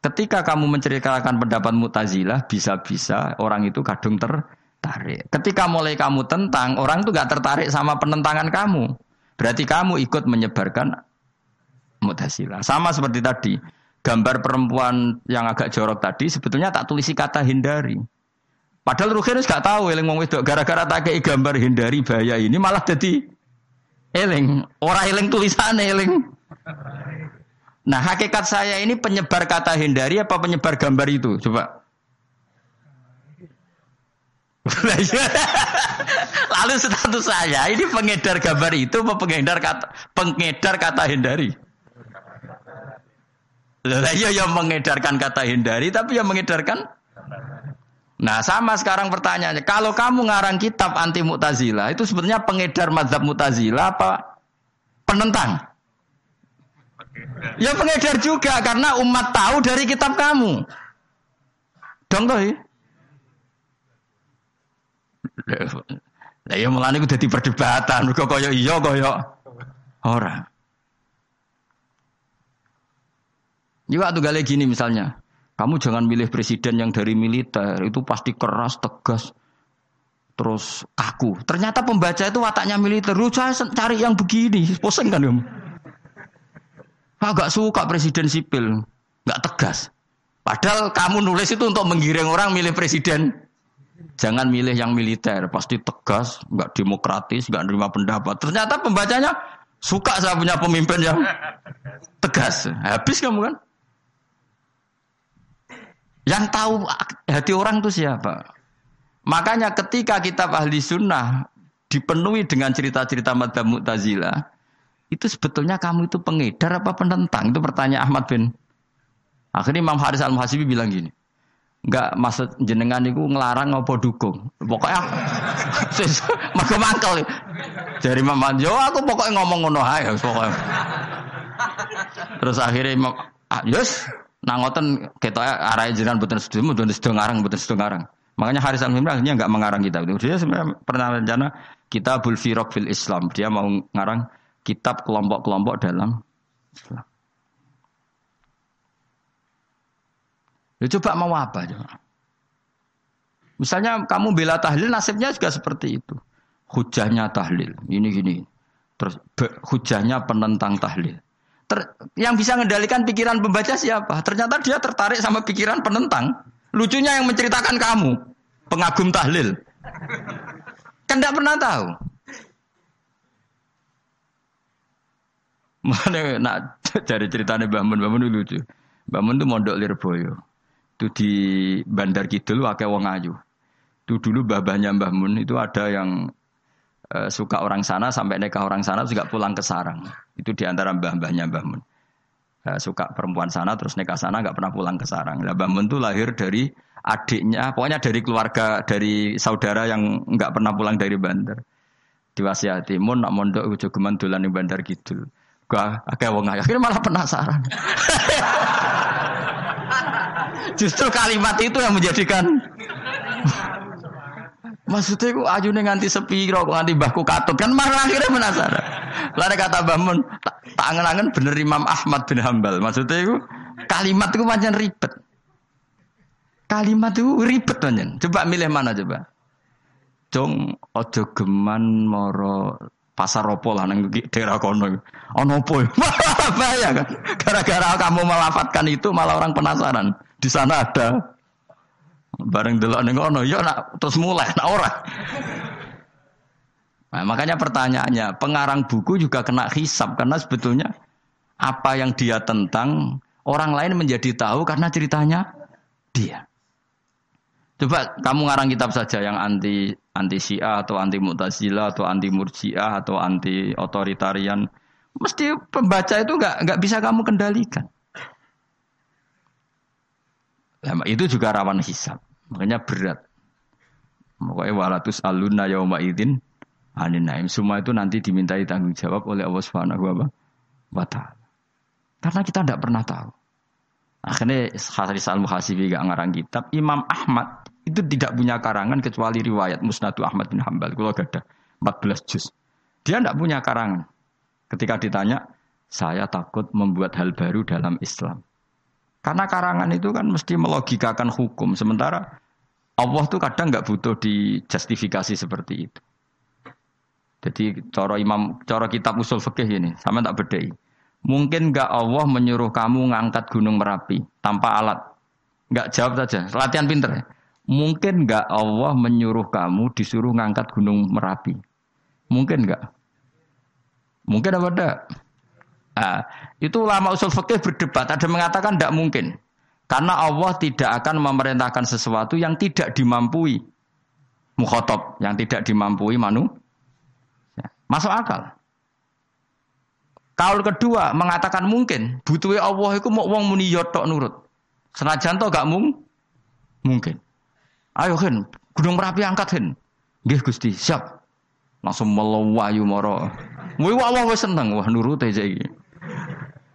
ketika kamu menceritakan pendapat Mu'tazilah bisa-bisa orang itu kadung tertarik. Ketika mulai kamu tentang orang itu gak tertarik sama penentangan kamu. Berarti kamu ikut menyebarkan Mu'tazilah. Sama seperti tadi. gambar perempuan yang agak jorok tadi sebetulnya tak tulisi kata hindari. Padahal Ruhin gak tahu eling wong wedok gara-gara tak kei gambar hindari bahaya ini malah jadi eling. Orang eling tulisannya eling. Nah hakikat saya ini penyebar kata hindari apa penyebar gambar itu? Coba. Lalu status saya ini pengedar gambar itu apa pengedar kata pengedar kata hindari? Lah iya yang mengedarkan kata hindari tapi yang mengedarkan Nah sama sekarang pertanyaannya, kalau kamu ngarang kitab anti mutazila itu sebetulnya pengedar mazhab mutazila apa penentang? Ya pengedar juga karena umat tahu dari kitab kamu. Dong toh Lah ya mulane ku dadi perdebatan, kok kaya iya kaya ora. Juga tuh gale gini misalnya, kamu jangan milih presiden yang dari militer, itu pasti keras, tegas, terus kaku. Ternyata pembaca itu wataknya militer. Lu cari yang begini, pusing kan kamu. Agak suka presiden sipil, nggak tegas. Padahal kamu nulis itu untuk menggiring orang milih presiden Jangan milih yang militer, pasti tegas, nggak demokratis, nggak nerima pendapat. Ternyata pembacanya suka saya punya pemimpin yang tegas. Habis kamu kan? Yang tahu hati orang itu siapa? Makanya ketika kitab ahli sunnah dipenuhi dengan cerita-cerita madzhab mu'tazilah, itu sebetulnya kamu itu pengedar apa penentang? Itu pertanyaan Ahmad bin. Akhirnya Imam Haris al-Muhasibi bilang gini, Enggak maksud jenengan itu ngelarang apa dukung. Pokoknya maka mangkel. Dari Mama Jo aku pokoknya ngomong ngono ae pokoknya. Terus akhirnya Imam ah, yes nangoten kita arah jenengan betul setuju betul setuju ngarang betul setuju ngarang. Makanya Haris al akhirnya enggak mengarang kitab itu. Dia sebenarnya pernah rencana kita Firok fil Islam. Dia mau ngarang kitab kelompok-kelompok dalam Islam. Ya coba mau apa coba. Misalnya kamu bela tahlil nasibnya juga seperti itu. Hujahnya tahlil, ini gini. Terus hujahnya penentang tahlil. Ter, yang bisa mengendalikan pikiran pembaca siapa? Ternyata dia tertarik sama pikiran penentang. Lucunya yang menceritakan kamu, pengagum tahlil. Kan tidak pernah tahu. Mana nak cari ceritanya Mbak Mun, Mbak Mun lucu. Mbak Mun itu mondok Lirboyo. Itu di Bandar Kidul wakai wong ayu. Itu dulu babahnya Mbah Mun itu ada yang uh, suka orang sana sampai nikah orang sana juga pulang ke sarang. Itu di antara mbah-mbahnya Mbah Mun. Uh, suka perempuan sana terus nikah sana nggak pernah pulang ke sarang. Nah, Mbah Mun itu lahir dari adiknya, pokoknya dari keluarga dari saudara yang nggak pernah pulang dari Bandar. Diwasiati, mun nak mondok ujo geman dolan di Bandar Kidul. Gua akeh wong akhirnya malah penasaran. Justru kalimat itu yang menjadikan Maksudnya ku nih nganti sepi kok nganti bahku katut kan malah akhirnya penasaran. Lalu kata Bamun tak, tak angen-angen bener Imam Ahmad bin Hambal. Maksudnya ku kalimat itu macam ribet. Kalimat itu ribet macam. Coba milih mana coba. Jong ojo geman moro pasar opo lah neng daerah kono. Ono opo? Bahaya kan. Gara-gara kamu melafatkan itu malah orang penasaran. Di sana ada. Bareng delok ning ngono, ya nak terus mulai nak ora. Nah, makanya pertanyaannya, pengarang buku juga kena hisap karena sebetulnya apa yang dia tentang orang lain menjadi tahu karena ceritanya dia. Coba kamu ngarang kitab saja yang anti anti Syiah atau anti Mu'tazilah atau anti Murji'ah atau anti otoritarian, mesti pembaca itu nggak nggak bisa kamu kendalikan. Nah, itu juga rawan hisab. Makanya berat. Pokoknya walatus aluna yauma idin anin naim. Semua itu nanti dimintai tanggung jawab oleh Allah Subhanahu wa taala. Karena kita tidak pernah tahu. Akhirnya Haris al-Muhasibi gak ngarang kitab. Imam Ahmad itu tidak punya karangan kecuali riwayat Musnadu Ahmad bin Hambal. Kalau ada 14 juz. Dia tidak punya karangan. Ketika ditanya, saya takut membuat hal baru dalam Islam. Karena karangan itu kan mesti melogikakan hukum. Sementara Allah tuh kadang nggak butuh dijustifikasi seperti itu. Jadi coro imam, coro kitab usul fikih ini, sama tak bedai. Mungkin nggak Allah menyuruh kamu ngangkat gunung Merapi tanpa alat? Nggak jawab saja. Latihan pinter. Mungkin nggak Allah menyuruh kamu disuruh ngangkat gunung Merapi? Mungkin nggak? Mungkin apa enggak? Nah, itu ulama usul fikih berdebat. Ada mengatakan tidak mungkin. Karena Allah tidak akan memerintahkan sesuatu yang tidak dimampui. Mukhotob, yang tidak dimampui manu. Masuk akal. Kaul kedua mengatakan mungkin, butuhnya Allah itu mau wong muni yotok nurut. Senajan to gak mung mungkin. Ayo hen, Gunung Merapi angkat hen. Nggih Gusti, siap. Langsung melawayu moro. Wih Allah wis seneng wah nurut aja iki.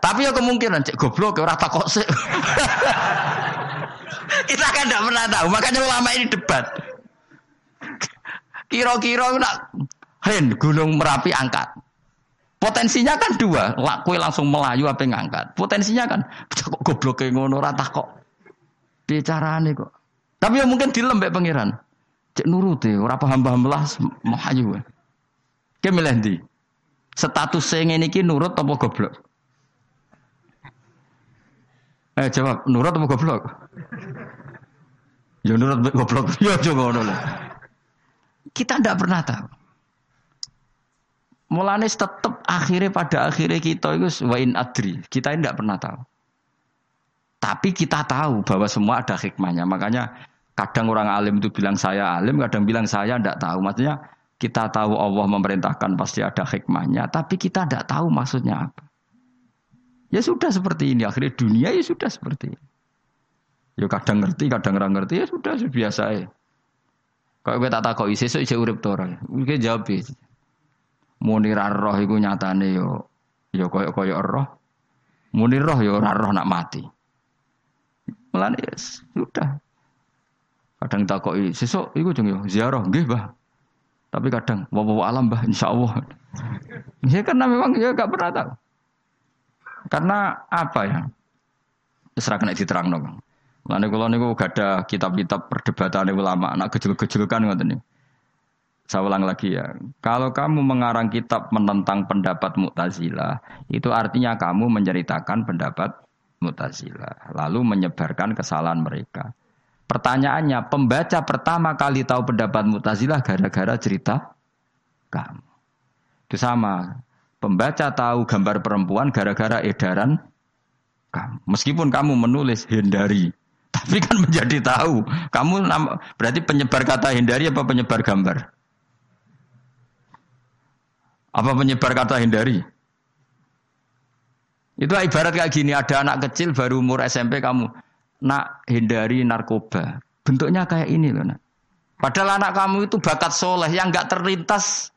Tapi ya kemungkinan cek goblok ora takok sik. Kita kan tidak pernah tahu, makanya ulama ini debat. Kira-kira nak hen Gunung Merapi angkat. Potensinya kan dua, kue langsung melayu apa ngangkat. Potensinya kan kok goblok kayak ngono rata kok. Bicarane kok. Tapi ya mungkin dilembek pangeran. Cek nuruti, ora paham-paham belas melayu. Ki milih ndi? Status saya ini ki nurut apa goblok? Eh jawab, nurut apa goblok? Ya nurut goblok. Ya coba ngono Kita tidak pernah tahu. Mulane tetap akhirnya pada akhirnya kita itu wain adri. Kita tidak pernah tahu. Tapi kita tahu bahwa semua ada hikmahnya. Makanya kadang orang alim itu bilang saya alim, kadang bilang saya tidak tahu. Maksudnya kita tahu Allah memerintahkan pasti ada hikmahnya. Tapi kita tidak tahu maksudnya apa. Ya sudah seperti ini. Akhirnya dunia ya sudah seperti ini. Ya kadang ngerti, kadang nggak ngerti. Ya sudah, sudah biasa ya. Kalau kita tak tahu isi, isi urip orang. Mungkin jawab ya. Muni roh iku nyatane yo yo koyo-koyo roh. Muni roh yo ora roh nak mati. Mulane ya sudah. Kadang takoki sesuk iku jeng yo ziarah nggih, Mbah. Tapi kadang wawa alam, Mbah, insyaallah. Ya karena memang ya gak pernah tahu. Karena apa ya? Terus ra kena diterangno, Bang. Mulane kula niku ada kitab-kitab perdebatan ulama, anak gejol-gejolkan ngoten niku. Saya ulang lagi ya. Kalau kamu mengarang kitab menentang pendapat Mu'tazilah, itu artinya kamu menceritakan pendapat Mu'tazilah, lalu menyebarkan kesalahan mereka. Pertanyaannya, pembaca pertama kali tahu pendapat Mu'tazilah gara-gara cerita kamu. Itu sama. Pembaca tahu gambar perempuan gara-gara edaran. Meskipun kamu menulis hindari, tapi kan menjadi tahu. Kamu berarti penyebar kata hindari apa penyebar gambar? Apa penyebar kata hindari? Itu ibarat kayak gini, ada anak kecil baru umur SMP kamu nak hindari narkoba. Bentuknya kayak ini loh nak. Padahal anak kamu itu bakat soleh yang nggak terlintas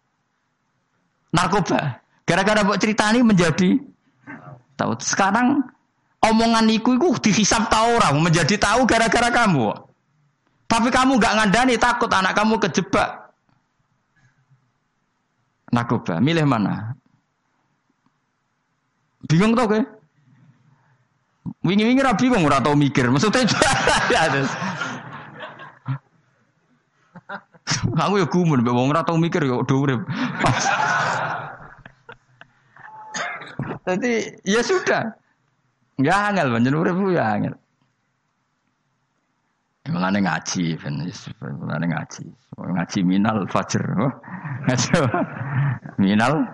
narkoba. Gara-gara buat cerita ini menjadi tahu. Sekarang omongan iku iku dihisap tahu orang menjadi tahu gara-gara kamu. Tapi kamu nggak ngandani takut anak kamu kejebak narkoba. Milih mana? Bingung tau ke? Wingi-wingi rapi bingung ora tau mikir. Maksudnya ya terus. Aku ya gumun, mbak wong ora tau mikir ya udah. Jadi ya sudah. Enggak angel panjen urip ya angel. Mengenai ngaji, mengenai ngaji, ngaji minal fajar, ngaji minal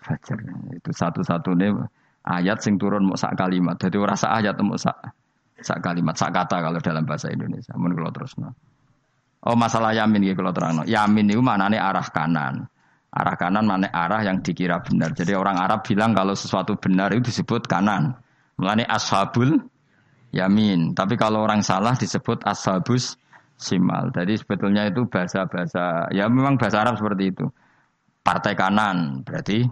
fajar itu satu-satunya ayat sing turun mau sak kalimat. Jadi rasa ayat mau sak sak kalimat, sak kata kalau dalam bahasa Indonesia. Mun kalau terus no. Oh masalah yamin gitu kalau terang. Yamin itu nih arah kanan. Arah kanan mana arah yang dikira benar. Jadi orang Arab bilang kalau sesuatu benar itu disebut kanan. Mengenai ashabul yamin. Tapi kalau orang salah disebut ashabus simal. Jadi sebetulnya itu bahasa-bahasa ya memang bahasa Arab seperti itu. Partai kanan berarti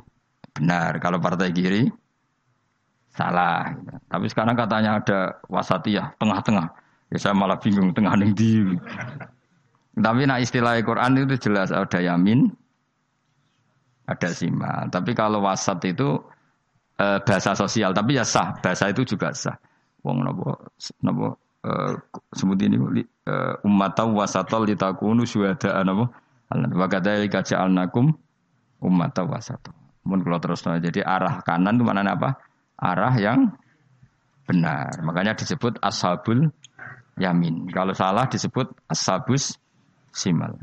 benar. Kalau partai kiri salah. Tapi sekarang katanya ada wasatiyah, tengah-tengah. Ya saya malah bingung tengah ning di. Tapi nah istilah Quran itu jelas ada yamin, ada simal. Tapi kalau wasat itu eh, bahasa sosial, tapi ya sah. Bahasa itu juga sah wong napa napa uh, sebut ini uh, ummatan wasatol litakunu syuhada napa wa kadzalika ja'alnakum ummatan wasatol Mun kalau terus jadi arah kanan itu mana apa? Arah yang benar. Makanya disebut ashabul yamin. Kalau salah disebut ashabus simal.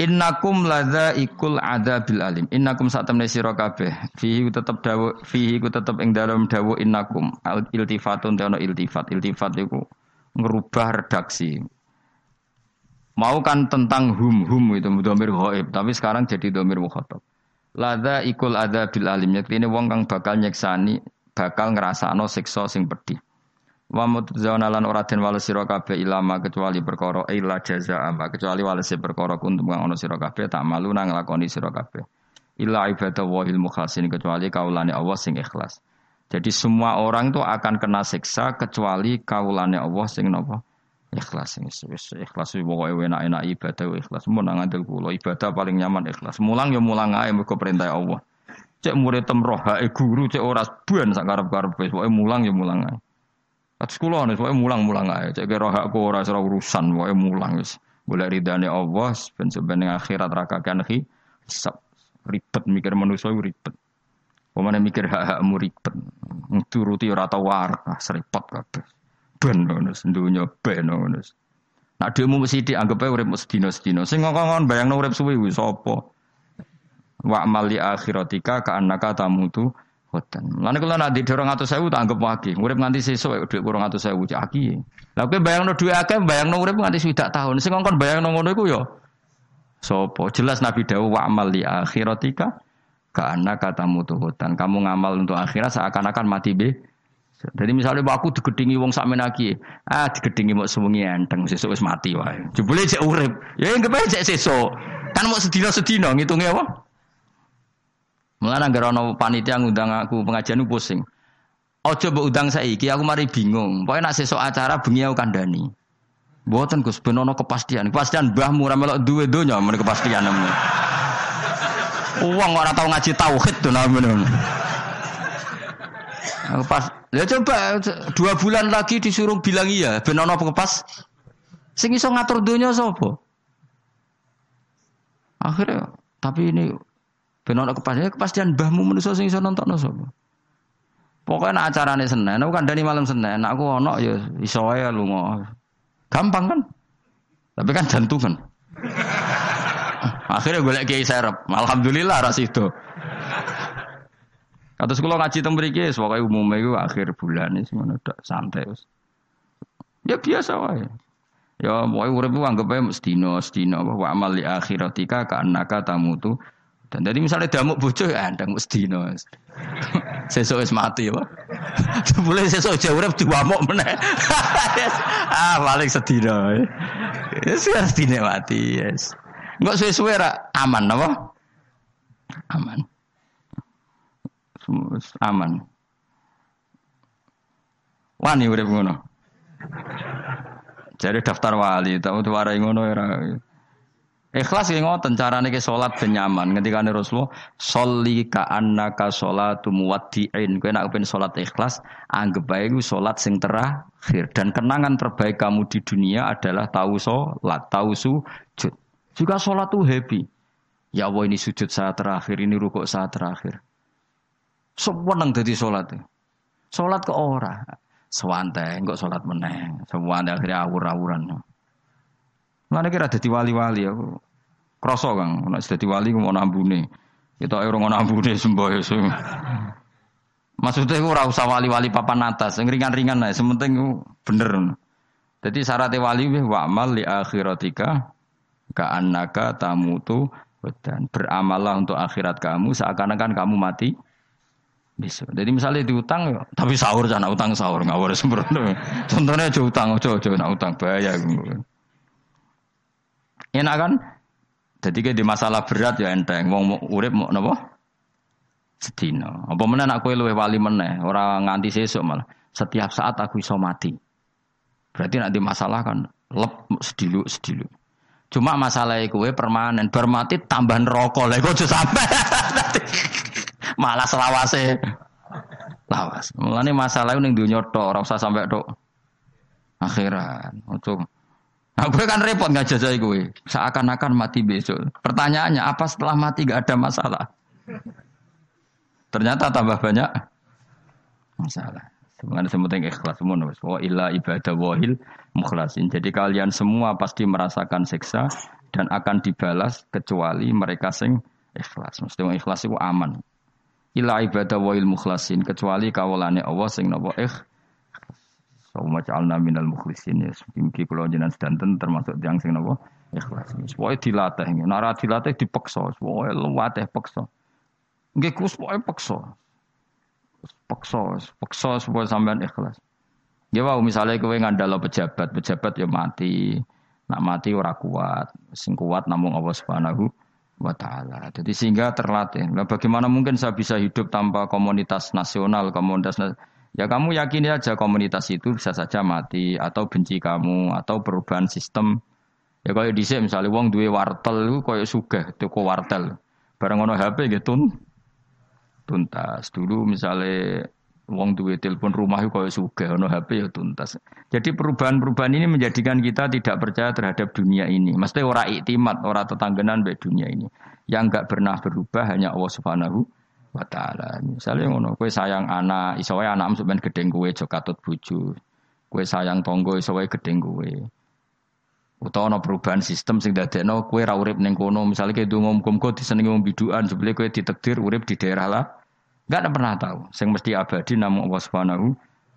Innakum ladza ikul ada bil alim. Innakum saat temne sira kabeh. Fihi tetep dawu fihi ku tetep ing dalam dawu innakum. Iltifatun te iltifat. Iltifat iku ngerubah redaksi. Mau kan tentang hum hum itu domir ghaib, tapi sekarang jadi domir mukhatab. Ladza ikul ada bil alim. Ini wong kang bakal nyeksani, bakal ngrasakno siksa sing pedih. Wa mutzauna lan ora den wales sira kabeh ilama kecuali perkara illa jaza amma kecuali wales perkara kuntum kang ana sira kabeh tak malu nang lakoni sira kabeh. Illa ibadah wahil mukhlasin kecuali kaulane Allah sing ikhlas. Jadi semua orang itu akan kena siksa kecuali kaulane Allah sing napa? Ikhlas wis ikhlas pokoke enak-enak ibadah ikhlas mun nang ngandel kula ibadah paling nyaman ikhlas. Mulang ya mulang ae mergo perintah Allah. Cek murid temroh guru cek ora buan sak karep-karepe pokoke mulang ya mulang ae. Atus kula nih, pokoknya mulang-mulang aja. Cek kira hakku ora ora urusan, pokoknya mulang wis. Boleh ridane Allah, ben sebeneng akhirat rakakan hi, ribet mikir manusia ribet. Pemane mikir hak-hakmu ribet. Turuti ora tau war, ah, seripot kabeh. Ben ngono, dunya ben ngono. Nah, dhewe mesti dianggap urip sedina-sedina. Sing ngomong bayangno urip suwi wis sapa? Wa amali akhiratika ka annaka tamutu Boten. Lan kula nak di 200.000 tak anggap wagi. Urip nganti sesuk dhuwit 200.000 cek aki. Lah kowe bayangno dhuwit akeh bayangno urip nganti swidak tahun. Sing ngongkon bayangno ngono iku ya sapa? Jelas Nabi dawuh wa amal li akhiratika ka anna katamu tuhutan. Kamu ngamal untuk akhirat seakan-akan mati be. Jadi misalnya aku digedingi wong sak menaki, ah digedingi mau sewengi enteng sesuk wis mati wae. Jebule cek urip. Ya enggak bae cek sesuk. Kan mau sedina-sedina ngitungnya apa? Mulane anggere ana panitia ngundang aku pengajian pusing. Ojo mbok undang saiki aku mari bingung. Pokoke nak sesuk acara bengi aku kandhani. Mboten Gus ben kepastian. Kepastian mbahmu ora melok duwe donya men kepastian nemu. Uang ora tau ngaji tauhid to namanya. Pas, ya coba dua bulan lagi disuruh bilang iya, ben ana kepas. Sing iso ngatur donya sapa? Akhirnya, tapi ini Ben ana kepastian, kepastian mbahmu manusa sing iso nonton sapa? Pokoknya nak acarane Senin, aku kandani malam Senin, aku ono ya iso wae lunga. Gampang kan? Tapi kan jantungan. Akhirnya golek kiai serep. Alhamdulillah ras itu. Kata sekolah ngaji teng mriki pokoke umume iku akhir bulan iki ngono santai wis. Ya biasa wae. Ya pokoke urip ku anggap ae mestino, sedina wa amal li akhiratika ka annaka tamutu dan jadi misalnya damuk bojo ya andang sedino. Sesuk wis mati ya. Boleh sesuk jauh urip diwamuk meneh. ah paling sedino. Yes ya sedino mati, yes. Enggak suwe-suwe ra aman apa? Aman. Aman. Wani urip ngono. Jadi daftar wali, tahu tuh warai ngono ya. Ikhlas yang ngoten carane ke salat ben nyaman. Ketika Rasulullah sholli ka annaka sholatu muwaddi'in. Kowe nek pengen salat ikhlas, anggap bae iku sing terakhir dan kenangan terbaik kamu di dunia adalah tahu salat, tahu sujud. Juga salat tuh happy. Ya Allah ini sujud saat terakhir, ini rukuk saat terakhir. Sewenang dadi salat. Salat ke ora. Sewante, enggak salat meneng. Sewante akhirnya awur-awuran. Mana kira jadi wali-wali aku. Kroso kang, nek dadi wali mau nambune. Kita ora ngono nambune semboh Maksudnya aku ora usah wali-wali papan atas, yang ringan-ringan ae, sementing bener. Jadi syaratnya wali wa amal li akhiratika ka annaka tamutu dan beramalah untuk akhirat kamu seakan-akan kamu mati bisa. Jadi misalnya diutang, tapi sahur jangan utang sahur ngawur sembrono. Contohnya aja utang, aja aja nak utang bahaya. Enak kan? Jadi di masalah berat ya enteng. Wong urip mau nopo? Sedina. Apa mana aku luwe wali meneh, orang nganti sesuk malah. Setiap saat aku iso mati. Berarti nanti masalah kan lep sedilu sedilu. Cuma masalah kowe permanen, bermati tambahan rokok lagi kok sampai. malah selawase. Lawas. Mulane masalah ning dunya tok, ora usah sampai tok akhirat. Ojo Nah, gue kan repot nggak jajai gue. Seakan-akan mati besok. Pertanyaannya, apa setelah mati gak ada masalah? Ternyata tambah banyak masalah. Sebenarnya semuanya ikhlas semua. Wa illa ibadah wahil mukhlasin. Jadi kalian semua pasti merasakan siksa dan akan dibalas kecuali mereka sing ikhlas. Mesti ikhlas itu aman. Illa ibadah wahil mukhlasin. Kecuali kawalane Allah sing nopo ikhlas So maj'alna minal mukhlisin ya. Mungkin kalau jenengan sedanten termasuk yang sing napa ikhlas. Pokoke dilatih. Nara dilatih dipaksa. Pokoke luwateh paksa. Nggih Gus pokoke paksa. Paksa, paksa supaya sampean ikhlas. Ya misalnya kowe ngandalo pejabat, pejabat ya mati. Nak mati ora kuat. Sing kuat namung Allah Subhanahu wa taala. Jadi sehingga terlatih. Nah, bagaimana mungkin saya bisa hidup tanpa komunitas nasional, komunitas nasional Ya kamu yakini aja komunitas itu bisa saja mati atau benci kamu atau perubahan sistem. Ya kalau di sini misalnya wong duwe wartel itu kayak sugih toko wartel. Barang ono HP gitu tuntas. Dulu misalnya wong duwe telepon rumah kayak sugih ono HP ya tuntas. Jadi perubahan-perubahan ini menjadikan kita tidak percaya terhadap dunia ini. Mesti orang iktimat, orang tetanggenan be dunia ini. Yang enggak pernah berubah hanya Allah Subhanahu wa taala. Misale ngono, kowe sayang anak, iso wae anakmu sampean gedeng kowe aja katut bojo. Kowe sayang tonggo iso wae gedeng kowe. Utawa ana perubahan sistem sing dadekno kowe ra urip ning kono, misale kowe ndonga muga-muga disenengi wong bidukan, sebele kowe ditakdir urip di daerah lah. Enggak pernah tahu. Sing mesti abadi namung Allah Subhanahu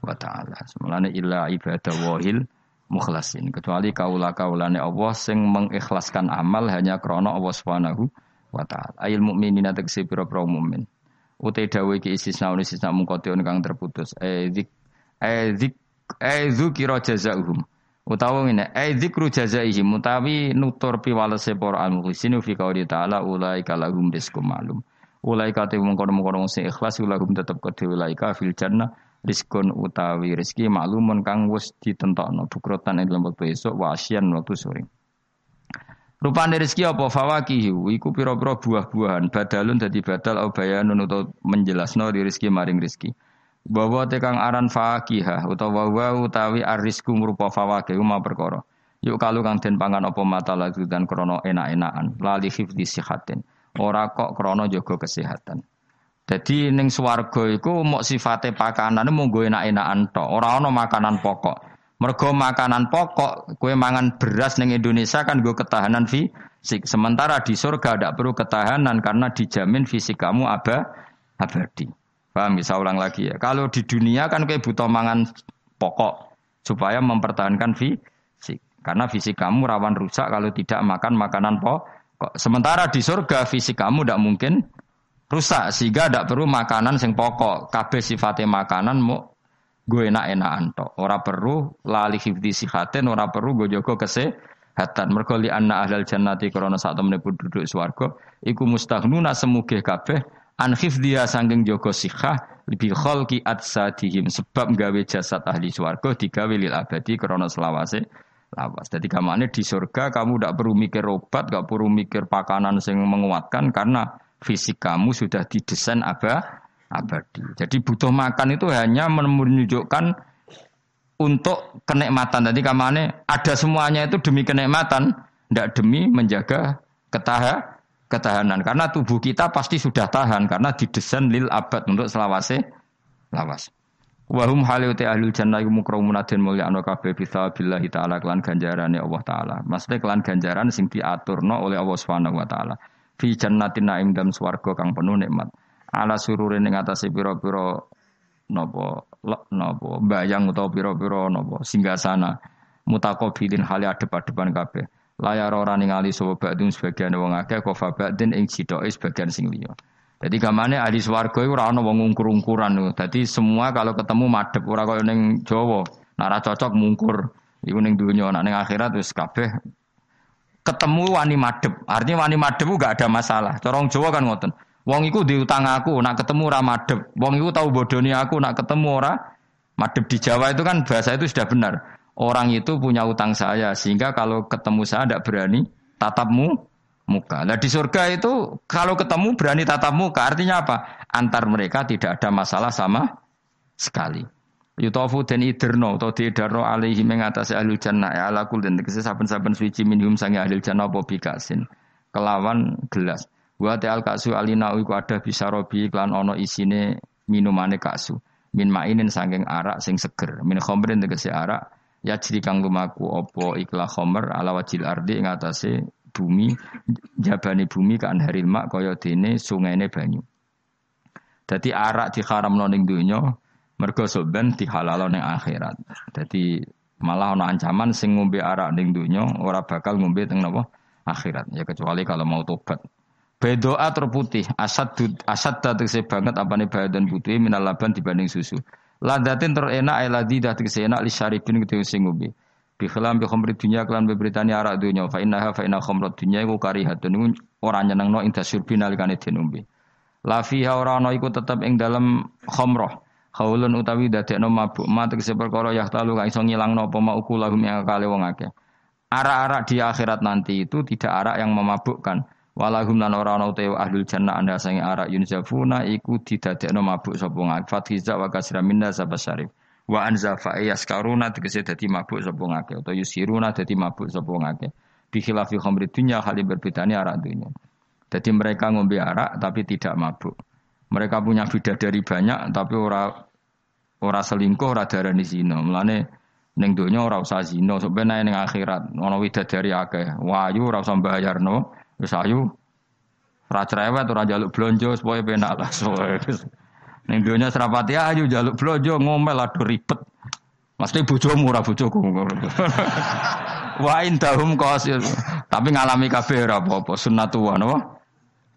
wa taala. Semulane illa ibadah wahil mukhlasin. Kecuali kaula-kaulane Allah sing mengikhlaskan amal hanya krana Allah Subhanahu wa taala. Ayil mukminina tegese pira-pira mukmin utai dawe ki istisna istisna mungkotion kang terputus. Eh zik eh zik eh dzukira jazaihum utawa ngene dzikru jazaihim utawi nutur piwalese para al-mukhlisinu fi qouli ta'ala ulaika lahum rizqum ma'lum. Ulaika te mungkon-mungkon sing ikhlas lahum tetep kedhe ulaika fil jannah rizkun utawi rezeki maklumun kang wis ditentokno bukrotan ing wektu esuk wa asyan sore Rupane rezeki apa fawakihu iku pira-pira buah-buahan badalun dadi badal au bayanun utawa menjelasno di rezeki maring rezeki. Bahwa tekang aran fakihah utawa wa utawi arisku merupa fawakih ma perkara. Yuk kalau kang den pangan apa mata lagu dan krono enak-enakan lali hifdzi sihatin. Ora kok krono jaga kesehatan. Jadi ning swarga iku mok sifate pakanan mung enak-enakan tok, ora ana makanan pokok. Mergo makanan pokok, kue mangan beras neng Indonesia kan gue ketahanan fisik. Sementara di surga tidak perlu ketahanan karena dijamin fisik kamu aba abadi. Paham bisa ulang lagi ya. Kalau di dunia kan kue butuh mangan pokok supaya mempertahankan fisik. Karena fisik kamu rawan rusak kalau tidak makan makanan pokok. Sementara di surga fisik kamu tidak mungkin rusak sehingga tidak perlu makanan sing pokok. Kabeh sifatnya makanan mau gue enak-enakan tok. Ora perlu lali hifdi sihaten, ora perlu gue jogo kesehatan. Mergo li anna ahlal jannati krana sak temene penduduk swarga iku mustaghnuna semuge kabeh an hifdhiya sangking jogo sihah lebih khalqi atsadihim sebab gawe jasad ahli swarga digawe lil abadi krana selawase lawas. Jadi kamane di surga kamu tidak perlu mikir obat, gak perlu mikir pakanan yang menguatkan karena fisik kamu sudah didesain abah abadi. Jadi butuh makan itu hanya menunjukkan untuk kenikmatan. Tadi kamane ada semuanya itu demi kenikmatan, tidak demi menjaga ketaha, ketahanan. Karena tubuh kita pasti sudah tahan karena didesain lil abad untuk selawase lawas. Wahum haliuti ahlul jannah iku mukramun den mulya ana kabeh bisa billahi taala kelan ganjarane Allah taala. Maksudnya kelan ganjaran sing diaturno oleh Allah Subhanahu wa taala. Fi jannatin naim dalam swarga kang penuh nikmat ala sururin ing atase pira-pira napa napa bayang utawa pira-pira napa singgasana mutaqabilin hale adep-adepan kabeh. Layar ora ningali sapa badung sebagian wong akeh kofa badin ing sidoke sebagian sing liya. Jadi gamane ahli swarga iku ora ana wong ngungkur-ungkuran. Dadi semua kalau ketemu madhep ora kaya ning Jawa. Nara cocok mungkur iku ning donya. Nek ning akhirat wis kabeh ketemu wani madhep. Artinya wani madhep gak ada masalah. Corong Jawa kan ngoten Wong iku diutang aku, nak ketemu ora madep. Wong iku tahu bodoni aku, nak ketemu ora madep di Jawa itu kan bahasa itu sudah benar. Orang itu punya utang saya, sehingga kalau ketemu saya tidak berani tatapmu muka. Nah di surga itu kalau ketemu berani tatap muka, artinya apa? Antar mereka tidak ada masalah sama sekali. Yutofu den iderno atau diidarno alaihi ing atase ahli jannah ya ala kul den tegese saben-saben suci minhum sange ahli jannah apa bikasin kelawan gelas. Wa ta'al kasu alina iku ada bisa robi klan ono isine minumane kasu. Min mainin sanging arak sing seger. Min khomrin tegese arak ya jiri kang lumaku opo ikla khomer ala wajil ardi ing atase bumi jabane bumi kan haril mak kaya dene sungaine banyu. Dadi arak diharamno ning donya Mergo soben dihalalo ning akhirat. Jadi malah ana ancaman sing ngombe arak ning donya ora bakal ngombe teng napa akhirat. Ya kecuali kalau mau tobat. Bedoa terputih, asad asad tegese banget apa nih badan putih minal laban dibanding susu. Ladatin terenak ay ladi tegese enak li syaribin gitu sing ngombe. Bi khilam bi khamri dunya kelan beberitani arak dunya fa innaha fa inna khamrat dunya iku karihatun ora nyenengno inda syurbi nalikane den ngombe. La fiha ora ana iku tetep ing dalam khamrah Haulun utawi dadekno mabuk ma tegese perkara ya talu kang iso ngilangno apa mauku lahum yang kale wong akeh. Arak-arak di akhirat nanti itu tidak arak yang memabukkan. Walahum lan ora ana utawa ahlul jannah anda sange arak yunzafuna iku didadekno mabuk sapa ngake. Fathiza wa kasra minna syarif. Wa anza fa yaskaruna tegese dadi mabuk sapa ngake utawa yusiruna dadi mabuk sapa ngake. Bi khilafi khamri dunya hal berbedane arak dunya. Jadi mereka ngombe arak tapi tidak mabuk. Mereka punya bidadari banyak tapi ora ora selingkuh ora darani zina. Mulane ning donya ora usah zina, ben ning akhirat ana widadari akeh. Wayu ora usah mbayarno, wis ayu. Ora cerewet ora njaluk blonjo supaya penak lah. Ning donya serapati ayu njaluk blonjo ngomel aduh ribet. Mesti bojomu ora bojoku. Wa indahum qasir. Tapi ngalami kabeh ora apa-apa, sunnatullah napa?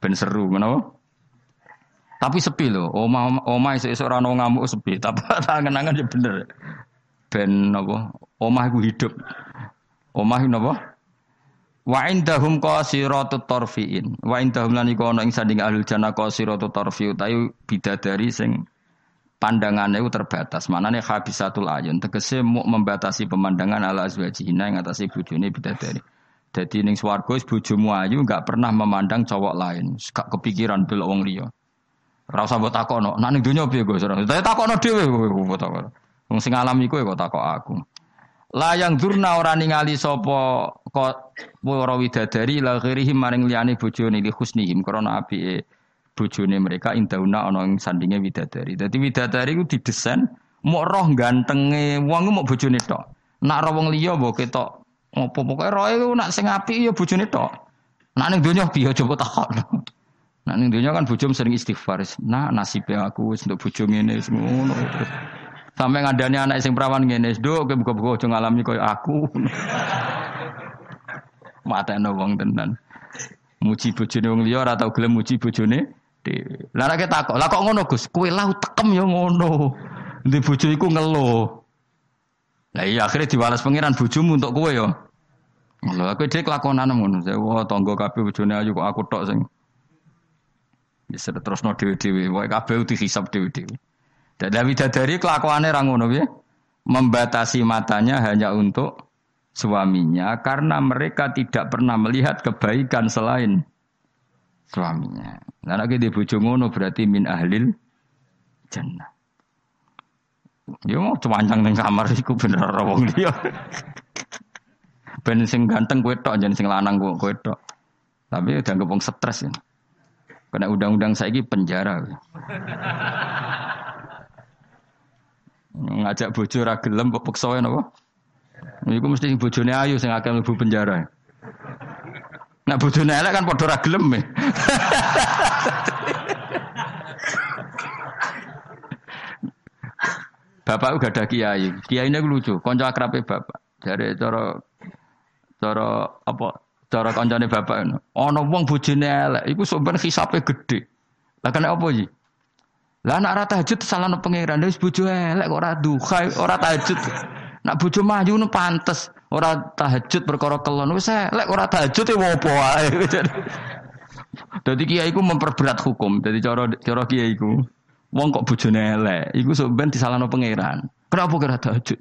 Ben seru napa? Tapi sepi loh. Oma oma iso iso rano ngamuk sepi. Tapi tangan-tangan ya bener. Ben apa? Oma iku hidup. Oma iku napa? Wa indahum qasiratut tarfiin. Wa indahum lan iku ana ing sanding ahlul jannah qasiratut tarfi utawi bidadari sing pandangannya itu terbatas. Manane habisatul ayun tegese mau membatasi pemandangan ala azwajina yang atase bojone bidadari. Jadi ning swarga bojomu ayu enggak pernah memandang cowok lain, gak kepikiran belok wong liya. Ora usah mbok takono. Nek ning donya piye Gus? Tapi takono dhewe takono. Wong sing alami kowe kok takok aku. Layang durna ora ningali sapa para widadari la ghirihi maring liyane bojone li husnihim krana apike bojone mereka indauna ana ing sandinge widadari. Dadi widadari ku didesain mau roh gantenge wong mau bojone tok. Nak roh wong liya mbok ketok apa pokoke roe nak sing apik ya bojone tok. Nak ning donya piye coba takokno. Nah ning dunia kan bujum sering istighfar. Nah nasibnya aku untuk bujum ini ngono. Sampai ngadani anak sing perawan ngene, "Nduk, kowe buka-buka aja ngalami koyo aku." Mata wong tenan. Muji bojone wong liya ora tau gelem muji bojone. Lah nek takok, "Lah kok ngono, Gus? Kowe lau tekem ya ngono." Ndi bojo iku ngeluh. Lah iya akhirnya diwales pangeran bojomu untuk kowe ya. Lho aku dhek kelakonan ngono. Wah, tangga kabeh bojone ayu kok aku tok sing bisa terus no dewi dewi, wae kabeh dewi dewi. Dan Dawi Dadari kelakuannya rangono ya, membatasi matanya hanya untuk suaminya karena mereka tidak pernah melihat kebaikan selain suaminya. Nah, lagi di ngono berarti min ahlil jannah. Ya mau cuancang neng kamar iku bener rawong dia. ben sing ganteng kowe tok jan sing lanang kowe tok. Tapi udah ngepung stres ya. Karena undang-undang saya ini penjara. Ngajak bojo ra gelem kok peksa napa? Iku mesti bojone ayu sing akeh mlebu penjara. Nah bojone elek kan padha ra gelem. bapak udah ada kiai. Kiai ini lucu, konco akrabe bapak. Dari cara cara apa Cara kancane bapak ono. Wong bojone elek, iku sampean hisape gede. Lah kena apa iki? Lah anak ora tahajud salahno pangeran wis bojo elek kok ora duha, ora tahajud. Nak bojo maju nu pantes, ora tahajud perkara kelon wis elek ora tahajud e opo wae. Dadi kiai iku memperberat hukum. Dadi cara cara kiai iku wong kok bojone elek, iku sampean disalahno pangeran. Kenapa kira tahajud?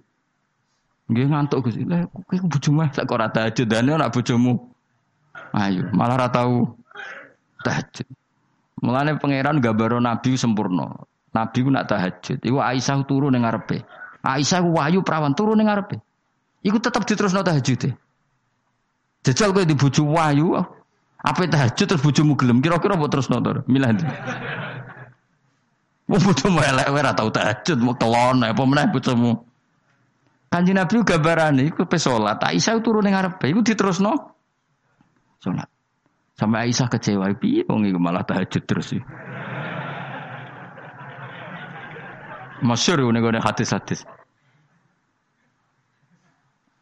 Nggih ngantuk Gus. Lah kowe bojomu elek kok ora tahajud, dane ora bojomu Ayo, malah ora tahu tahajud. Mulane pangeran gambaro nabi sempurna. Nabi ku nak tahajud. Iku Aisyah turu ning ngarepe. Aisyah ku wahyu perawan turun ning ngarepe. Iku tetep diterusno tahajud. Jajal kowe di bojo wahyu apa tahajud terus bojomu gelem kira-kira mbok terusno to? Milah ndi? Mau bojomu elek ora tau tahajud mau kelon apa meneh bojomu. Kanjeng Nabi gambarane iku pe salat, Aisyah turun ning ngarepe iku diterusno salat. Sampai Aisyah kecewa, piye wong iku malah tahajud terus sih. Masyur nih gue hadis-hadis.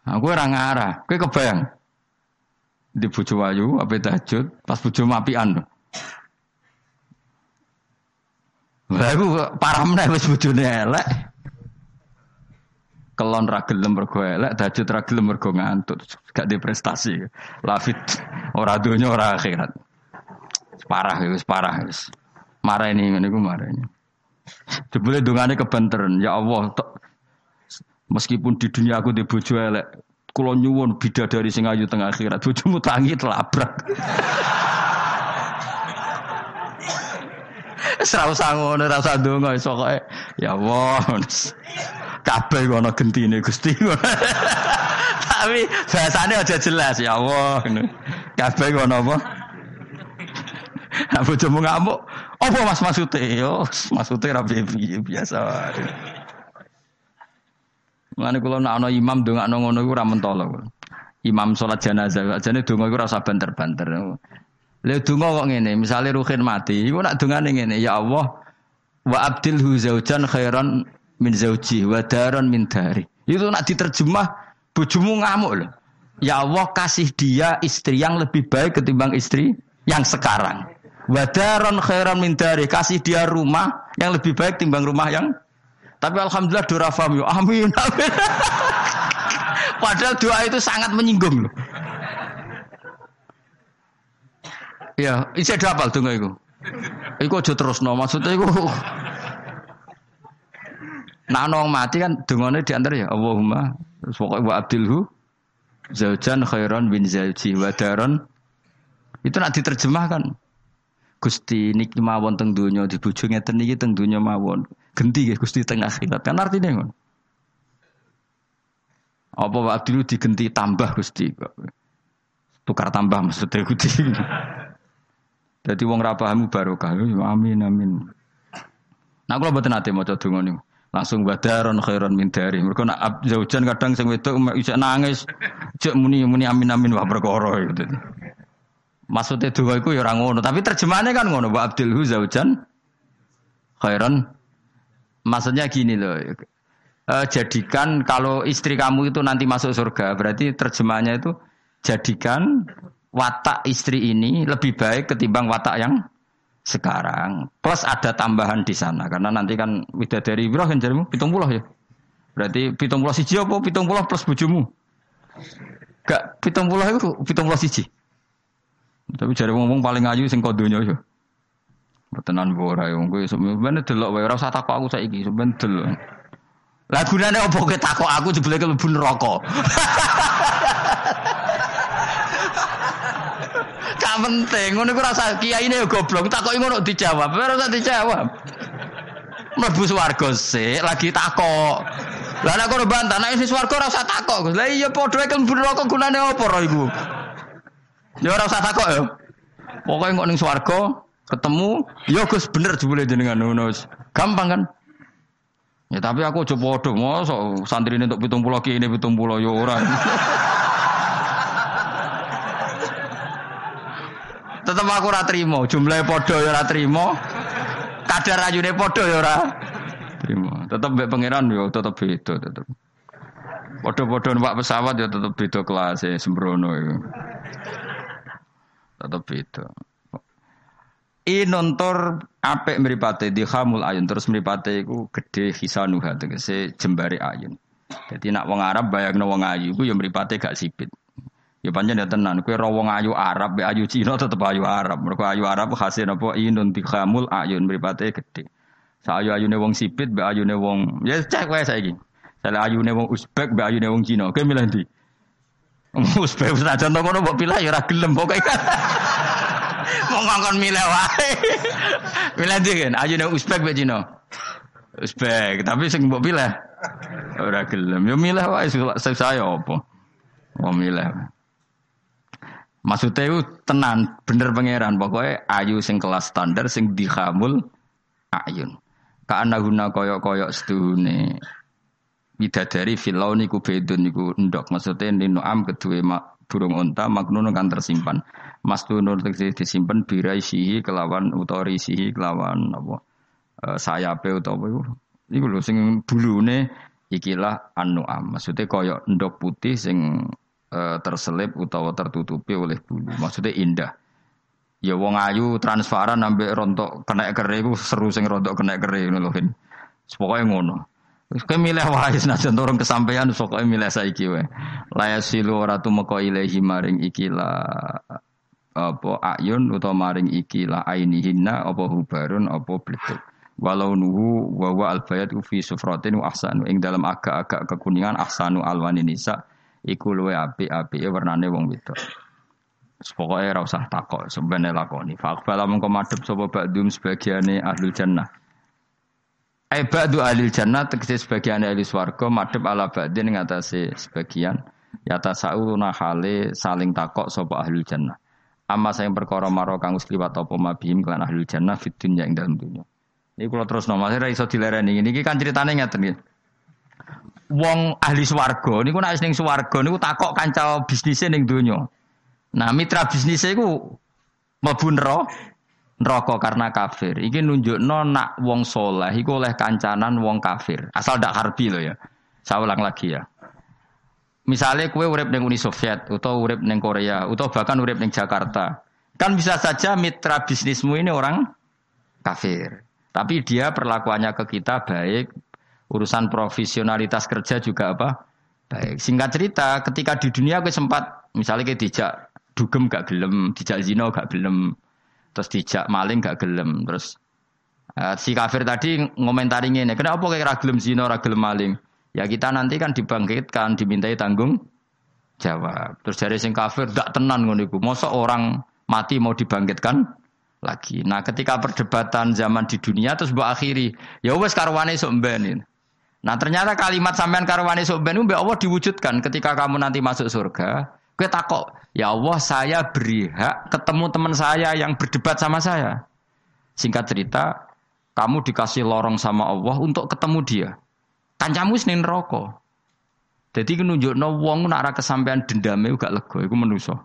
Aku nah, orang ngarah, gue kebayang di bojo wayu apa tahajud pas bojo mapian. Lah aku parah meneh wis bojone elek. Kelon ra gelem mergo elek, tahajud ra gelem mergo ngantuk, gak di prestasi. Lafit ora donya ora akhirat. Parah wis parah. Marah ini ngene marah ini. Jebule dongane kebenteran, ya Allah, meskipun di dunia aku di bojo elek, Kulo nyuwun bidadari sing ayu tengah akhirat, bojomu tangi telabrak. Serau sangono ora usah ndonga pokoke ya Allah. Kabeh ana gentine Gusti. Tapi bahasane aja jelas ya Allah. Kabeh ana apa? Nah, bojomu ngamuk, apa Mas maksude? Yo, maksude ra biasa wae. Mulane kula nak ana imam ndongakno ngono iku ora mentolo. Imam salat jenazah, jane donga iku ora usah banter-banter. Lha donga kok ngene, misale ruhin mati, iku nak dongane ngene, ya Allah wa abdilhu zaujan khairan min zauji wa daron min dari. Itu nak diterjemah bojomu ngamuk loh. Ya Allah kasih dia istri yang lebih baik ketimbang istri yang sekarang. Wadaron khairan min dari kasih dia rumah yang lebih baik timbang rumah yang tapi alhamdulillah doa faham yo. Amin. amin. Padahal doa itu sangat menyinggung loh. Ya, isi ada apa tuh itu? Iku aja terus no, maksudnya iku. Nah, nong mati kan dungane di antara ya Allahumma pokoknya wa abdilhu zaujan khairan bin zauji wa daron itu nak diterjemahkan Gusti niki mawon teng donya dibujuk ngeten niki teng donya mawon. Genti nggih Gusti teng akhirat. Kan artine ngono. Apa waktu dulu digenti tambah Gusti Tukar tambah maksudnya Gusti. Jadi wong ra paham barokah. Amin amin. Nah kalau betul nanti mau coba nih langsung badaron khairon min dari. Mereka nak jauhan kadang sing wedok bisa nangis, cek muni muni amin amin wah perkara gitu. Maksudnya dua itu ya orang ngono, tapi terjemahannya kan ngono, Wa Abdul zaujan khairan. Maksudnya gini loh. E, jadikan kalau istri kamu itu nanti masuk surga, berarti terjemahannya itu jadikan watak istri ini lebih baik ketimbang watak yang sekarang. Plus ada tambahan di sana karena nanti kan widadari Ibrahim jarimu pitung puluh ya. Berarti pitung puluh siji apa pitung puluh plus bujumu? Gak pitung puluh itu pitung puluh siji. Tapi jare ngomong paling ayu sing kodonya yo. Tenan ora yo kowe sebenarnya delok wae ora usah takok aku saiki sebenarnya delok. Lah gunane opo kowe takok aku jebule mlebu neraka. Gak penting, ngono iku rasa kiai ini goblok, takoki ngono dijawab, ora dijawab. Mlebu swarga sik, lagi takok. Lah nek kono bantah, nek sing swarga ora usah takok. Lah iya padha mlebu neraka gunane opo ora iku? Ya ora usah takok ya. Pokoke kok ning swarga ketemu, ya Gus bener jebule jenengan ngono. Gampang kan? Ya tapi aku aja padha mosok santri ini untuk pitung pulau ini pitung pulau ya ora. Tetep aku ora trimo, jumlahe padha ya ora trimo. Kadar ayune padha ya ora trimo. Tetep mbek pangeran ya tetep beda tetep. Padha-padha numpak pesawat ya tetep beda kelas e sembrono iku tetap beda. Inontor apik mripate di hamul ayun terus mripate iku gedhe hisanuha tegese jembare ayun. Jadi nak wong Arab bayangno wong ayu iku ya mripate gak sipit. Ya pancen ya tenan, kowe ro wong ayu Arab be ayu Cina tetep ayu Arab. Mergo ayu Arab hasil apa inun hamul ayun mripate gedhe. Sa ayu-ayune wong sipit be ayune wong ya cek wae saiki. Sale ayune wong Uzbek be ayune wong Cina. Kowe milih ndi? Uzbek senajan to ngono mbok pilih ya ora gelem pokoke. Mau ngongkon milih wae. Milih ndi kan? Ayo nek Uzbek be Cina. Uzbek, tapi sing mbok pilih Ora gelem. Yo milih wae saya apa? Wong milih. Maksudnya itu tenan, bener pangeran. Pokoknya ayu sing kelas standar, sing dihamul ayun. Karena guna koyok-koyok seduhune bidadari filau niku bedun niku endok. Maksudnya ini noam kedua mak, burung unta maknun kan tersimpan. Mas tunur disimpan birai sihi kelawan utori sihi kelawan apa e, sayape utawa iku. Iku lho sing bulune ikilah an-nu'am. Maksudnya koyok endok putih sing e, terselip utawa tertutupi oleh bulu. Maksudnya indah. Ya wong ayu transparan sampai rontok kena kere iku seru sing rontok kena kere ngono lho. Pokoke ngono. Wis kowe milih wae senajan turun kesampaian pokoke milih saiki wae. La yasilu ora tumeka ilahi maring ikila apa ayun utawa maring ikila ainihinna apa hubarun apa bleduk. Walau nuhu wa wa albayat fi sufratin wa ahsanu ing dalam agak-agak kekuningan ahsanu alwani nisa iku luwe apik-apike warnane wong wedok. Pokoke ora usah takok, sebenarnya lakoni. Faqbala mengko madhep sapa ba'dum sebagiane ahli jannah. Ai ba'du ahli jannah tegese sebagian ahli swarga madhep ala ba'din ngatasé sebagian yata sauluna hale saling takok sapa ahli jannah. Amma sayang perkara maro kang wis liwat apa mabihim kelan ahli jannah fid dunya ing dalem dunya. Ini kalau terus nomor saya iso dilereni. Ini kan ceritanya ngeten nggih wong ahli swarga niku nek ning swarga niku takok kanca bisnise ning donya. Nah, mitra bisnise iku mlebu neraka karena kafir. Iki nunjukno nak wong soleh iku oleh kancanan wong kafir. Asal ndak harbi loh ya. Saya ulang lagi ya. Misalnya kue urip neng Uni Soviet, atau urip neng Korea, atau bahkan urip neng Jakarta. Kan bisa saja mitra bisnismu ini orang kafir. Tapi dia perlakuannya ke kita baik, urusan profesionalitas kerja juga apa baik. Singkat cerita, ketika di dunia gue sempat misalnya kayak dijak dugem gak gelem, dijak zino gak gelem, terus dijak maling gak gelem, terus uh, si kafir tadi ngomentari ini, kenapa kayak ragilem zino, ragilem maling? Ya kita nanti kan dibangkitkan, dimintai tanggung jawab. Terus dari sing kafir gak tenan ngono iku. Masa orang mati mau dibangkitkan lagi. Nah, ketika perdebatan zaman di dunia terus mbok akhiri, ya wes karwane sok mben Nah ternyata kalimat sampean karwani soben mbak Allah diwujudkan ketika kamu nanti masuk surga. Kue takok, ya Allah saya beri hak ketemu teman saya yang berdebat sama saya. Singkat cerita, kamu dikasih lorong sama Allah untuk ketemu dia. Kancamu sing rokok. Jadi no wong nak ra kesampean dendame gak lega, iku menuso.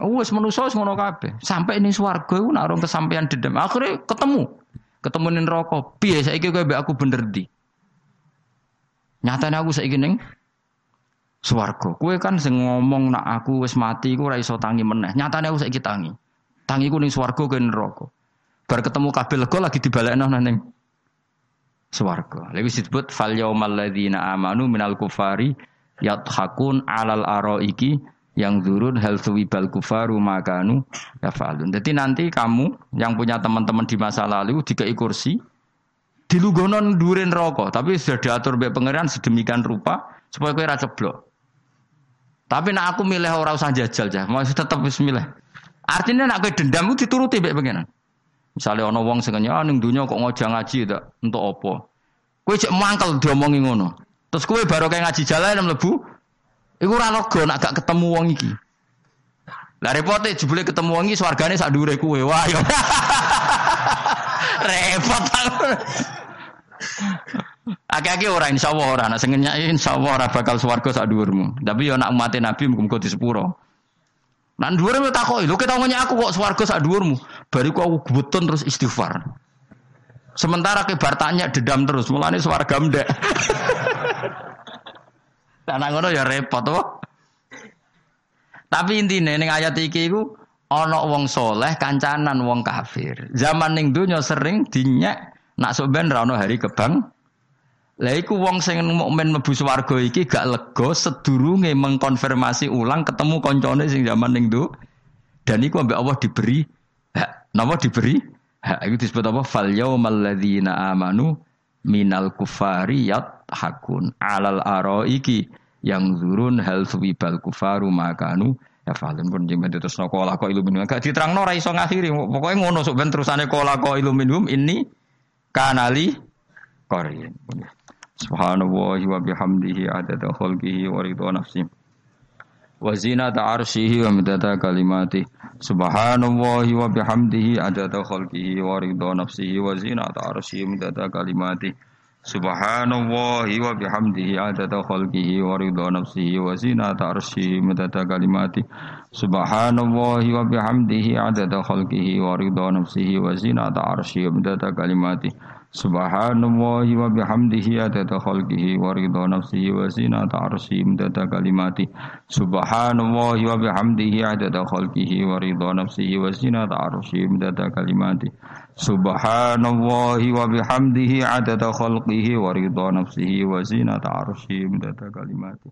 Oh, wis menuso wis ngono kabeh. Sampai ini swarga iku nak kesampean dendam. Akhirnya ketemu. Ketemu ning neraka. Piye saiki kowe aku bener di? Nyatane aku saiki ning swarga. Kowe kan sing ngomong nak aku wis mati iku ora iso tangi meneh. Nyatane aku saiki tangi. Tangiku ning swarga kowe neraka. Bar ketemu kabel lega lagi dibalekno nang ning swarga. Lha disebut fal yaumal ladzina amanu minal kufari yathakun alal araiki yang turun hal suwibal kufaru makanu ya falun. Jadi nanti kamu yang punya teman-teman di masa lalu dikai kursi, dilugonon durin rokok, tapi sudah diatur be pangeran sedemikian rupa supaya kowe ra ceblok. Tapi nak aku milih orang usah jajal jah, mau tetap bismillah. Artinya nak kowe dendam itu dituruti be pangeran. Misalnya ono wong sing ah ning dunya kok ngojang ngaji tak untuk apa? Kowe cek mangkel diomongi ngono. Terus kowe baru kayak ngaji jalan mlebu iku ora lega nak gak ketemu wong iki. Lah repote jebule ketemu wong iki swargane sak dhuwure kowe. Wah yo. Repot. Akeh-akeh ora insyaallah ora nek sing ngenyaki insyaallah ora bakal swarga sak dhuwurmu. Tapi yo nek umat Nabi muga di sepuro. Nah dhuwur tak takoki, lho ngenyak aku kok swarga sak dhuwurmu. Bariku aku gebutun terus istighfar. Sementara kebar tanya dedam terus, mulane swarga ndek. Nah ngono ya repot to. Tapi intine ning ayat iki iku ana wong soleh kancanan wong kafir. Zaman ning donya sering dinyek nak sok ben ra hari kebang lah iku wong sing mukmin mlebu swarga iki gak lega sedurunge mengkonfirmasi ulang ketemu koncone sing zaman ning do. Dan iku ambek Allah diberi hak. Napa diberi? Hak iku disebut apa? Fal yaumal ladzina amanu minal kufari hakun alal araiki yang zurun hal suwibal kufaru makanu ya falun pun jeng terus no kola ko iluminum gak diterang no iso ngakhiri pokoknya ngono sok ben terusane kola ko iluminum ini kanali korin subhanallahi wa bihamdihi adada khalqihi wa ridha nafsihi wa zinata arsyihi wa midada kalimati. Subhanallahi wa bihamdihi adada khalqihi wa ridha nafsihi. Wa zinata arsyihi wa midada kalimati subhanallahi wa bihamdihi adada khalqihi wa ridha nafsihi wa zinata arsyihi wa midada kalimati. Subhanallahi wa bihamdihi adada khalqihi wa ridha nafsihi wa zinata arsyihi wa midada kalimati Subhanallahi wa bihamdihi adada khalqihi wa ridha nafsihi wa zinata arsyihi midada kalimati. Subhanallahi wa bihamdihi adada khalqihi wa ridha nafsihi wa zinata arsyihi midada kalimati. Subhanallahi wa bihamdihi adada khalqihi wa ridha nafsihi wa zinata arsyihi midada kalimati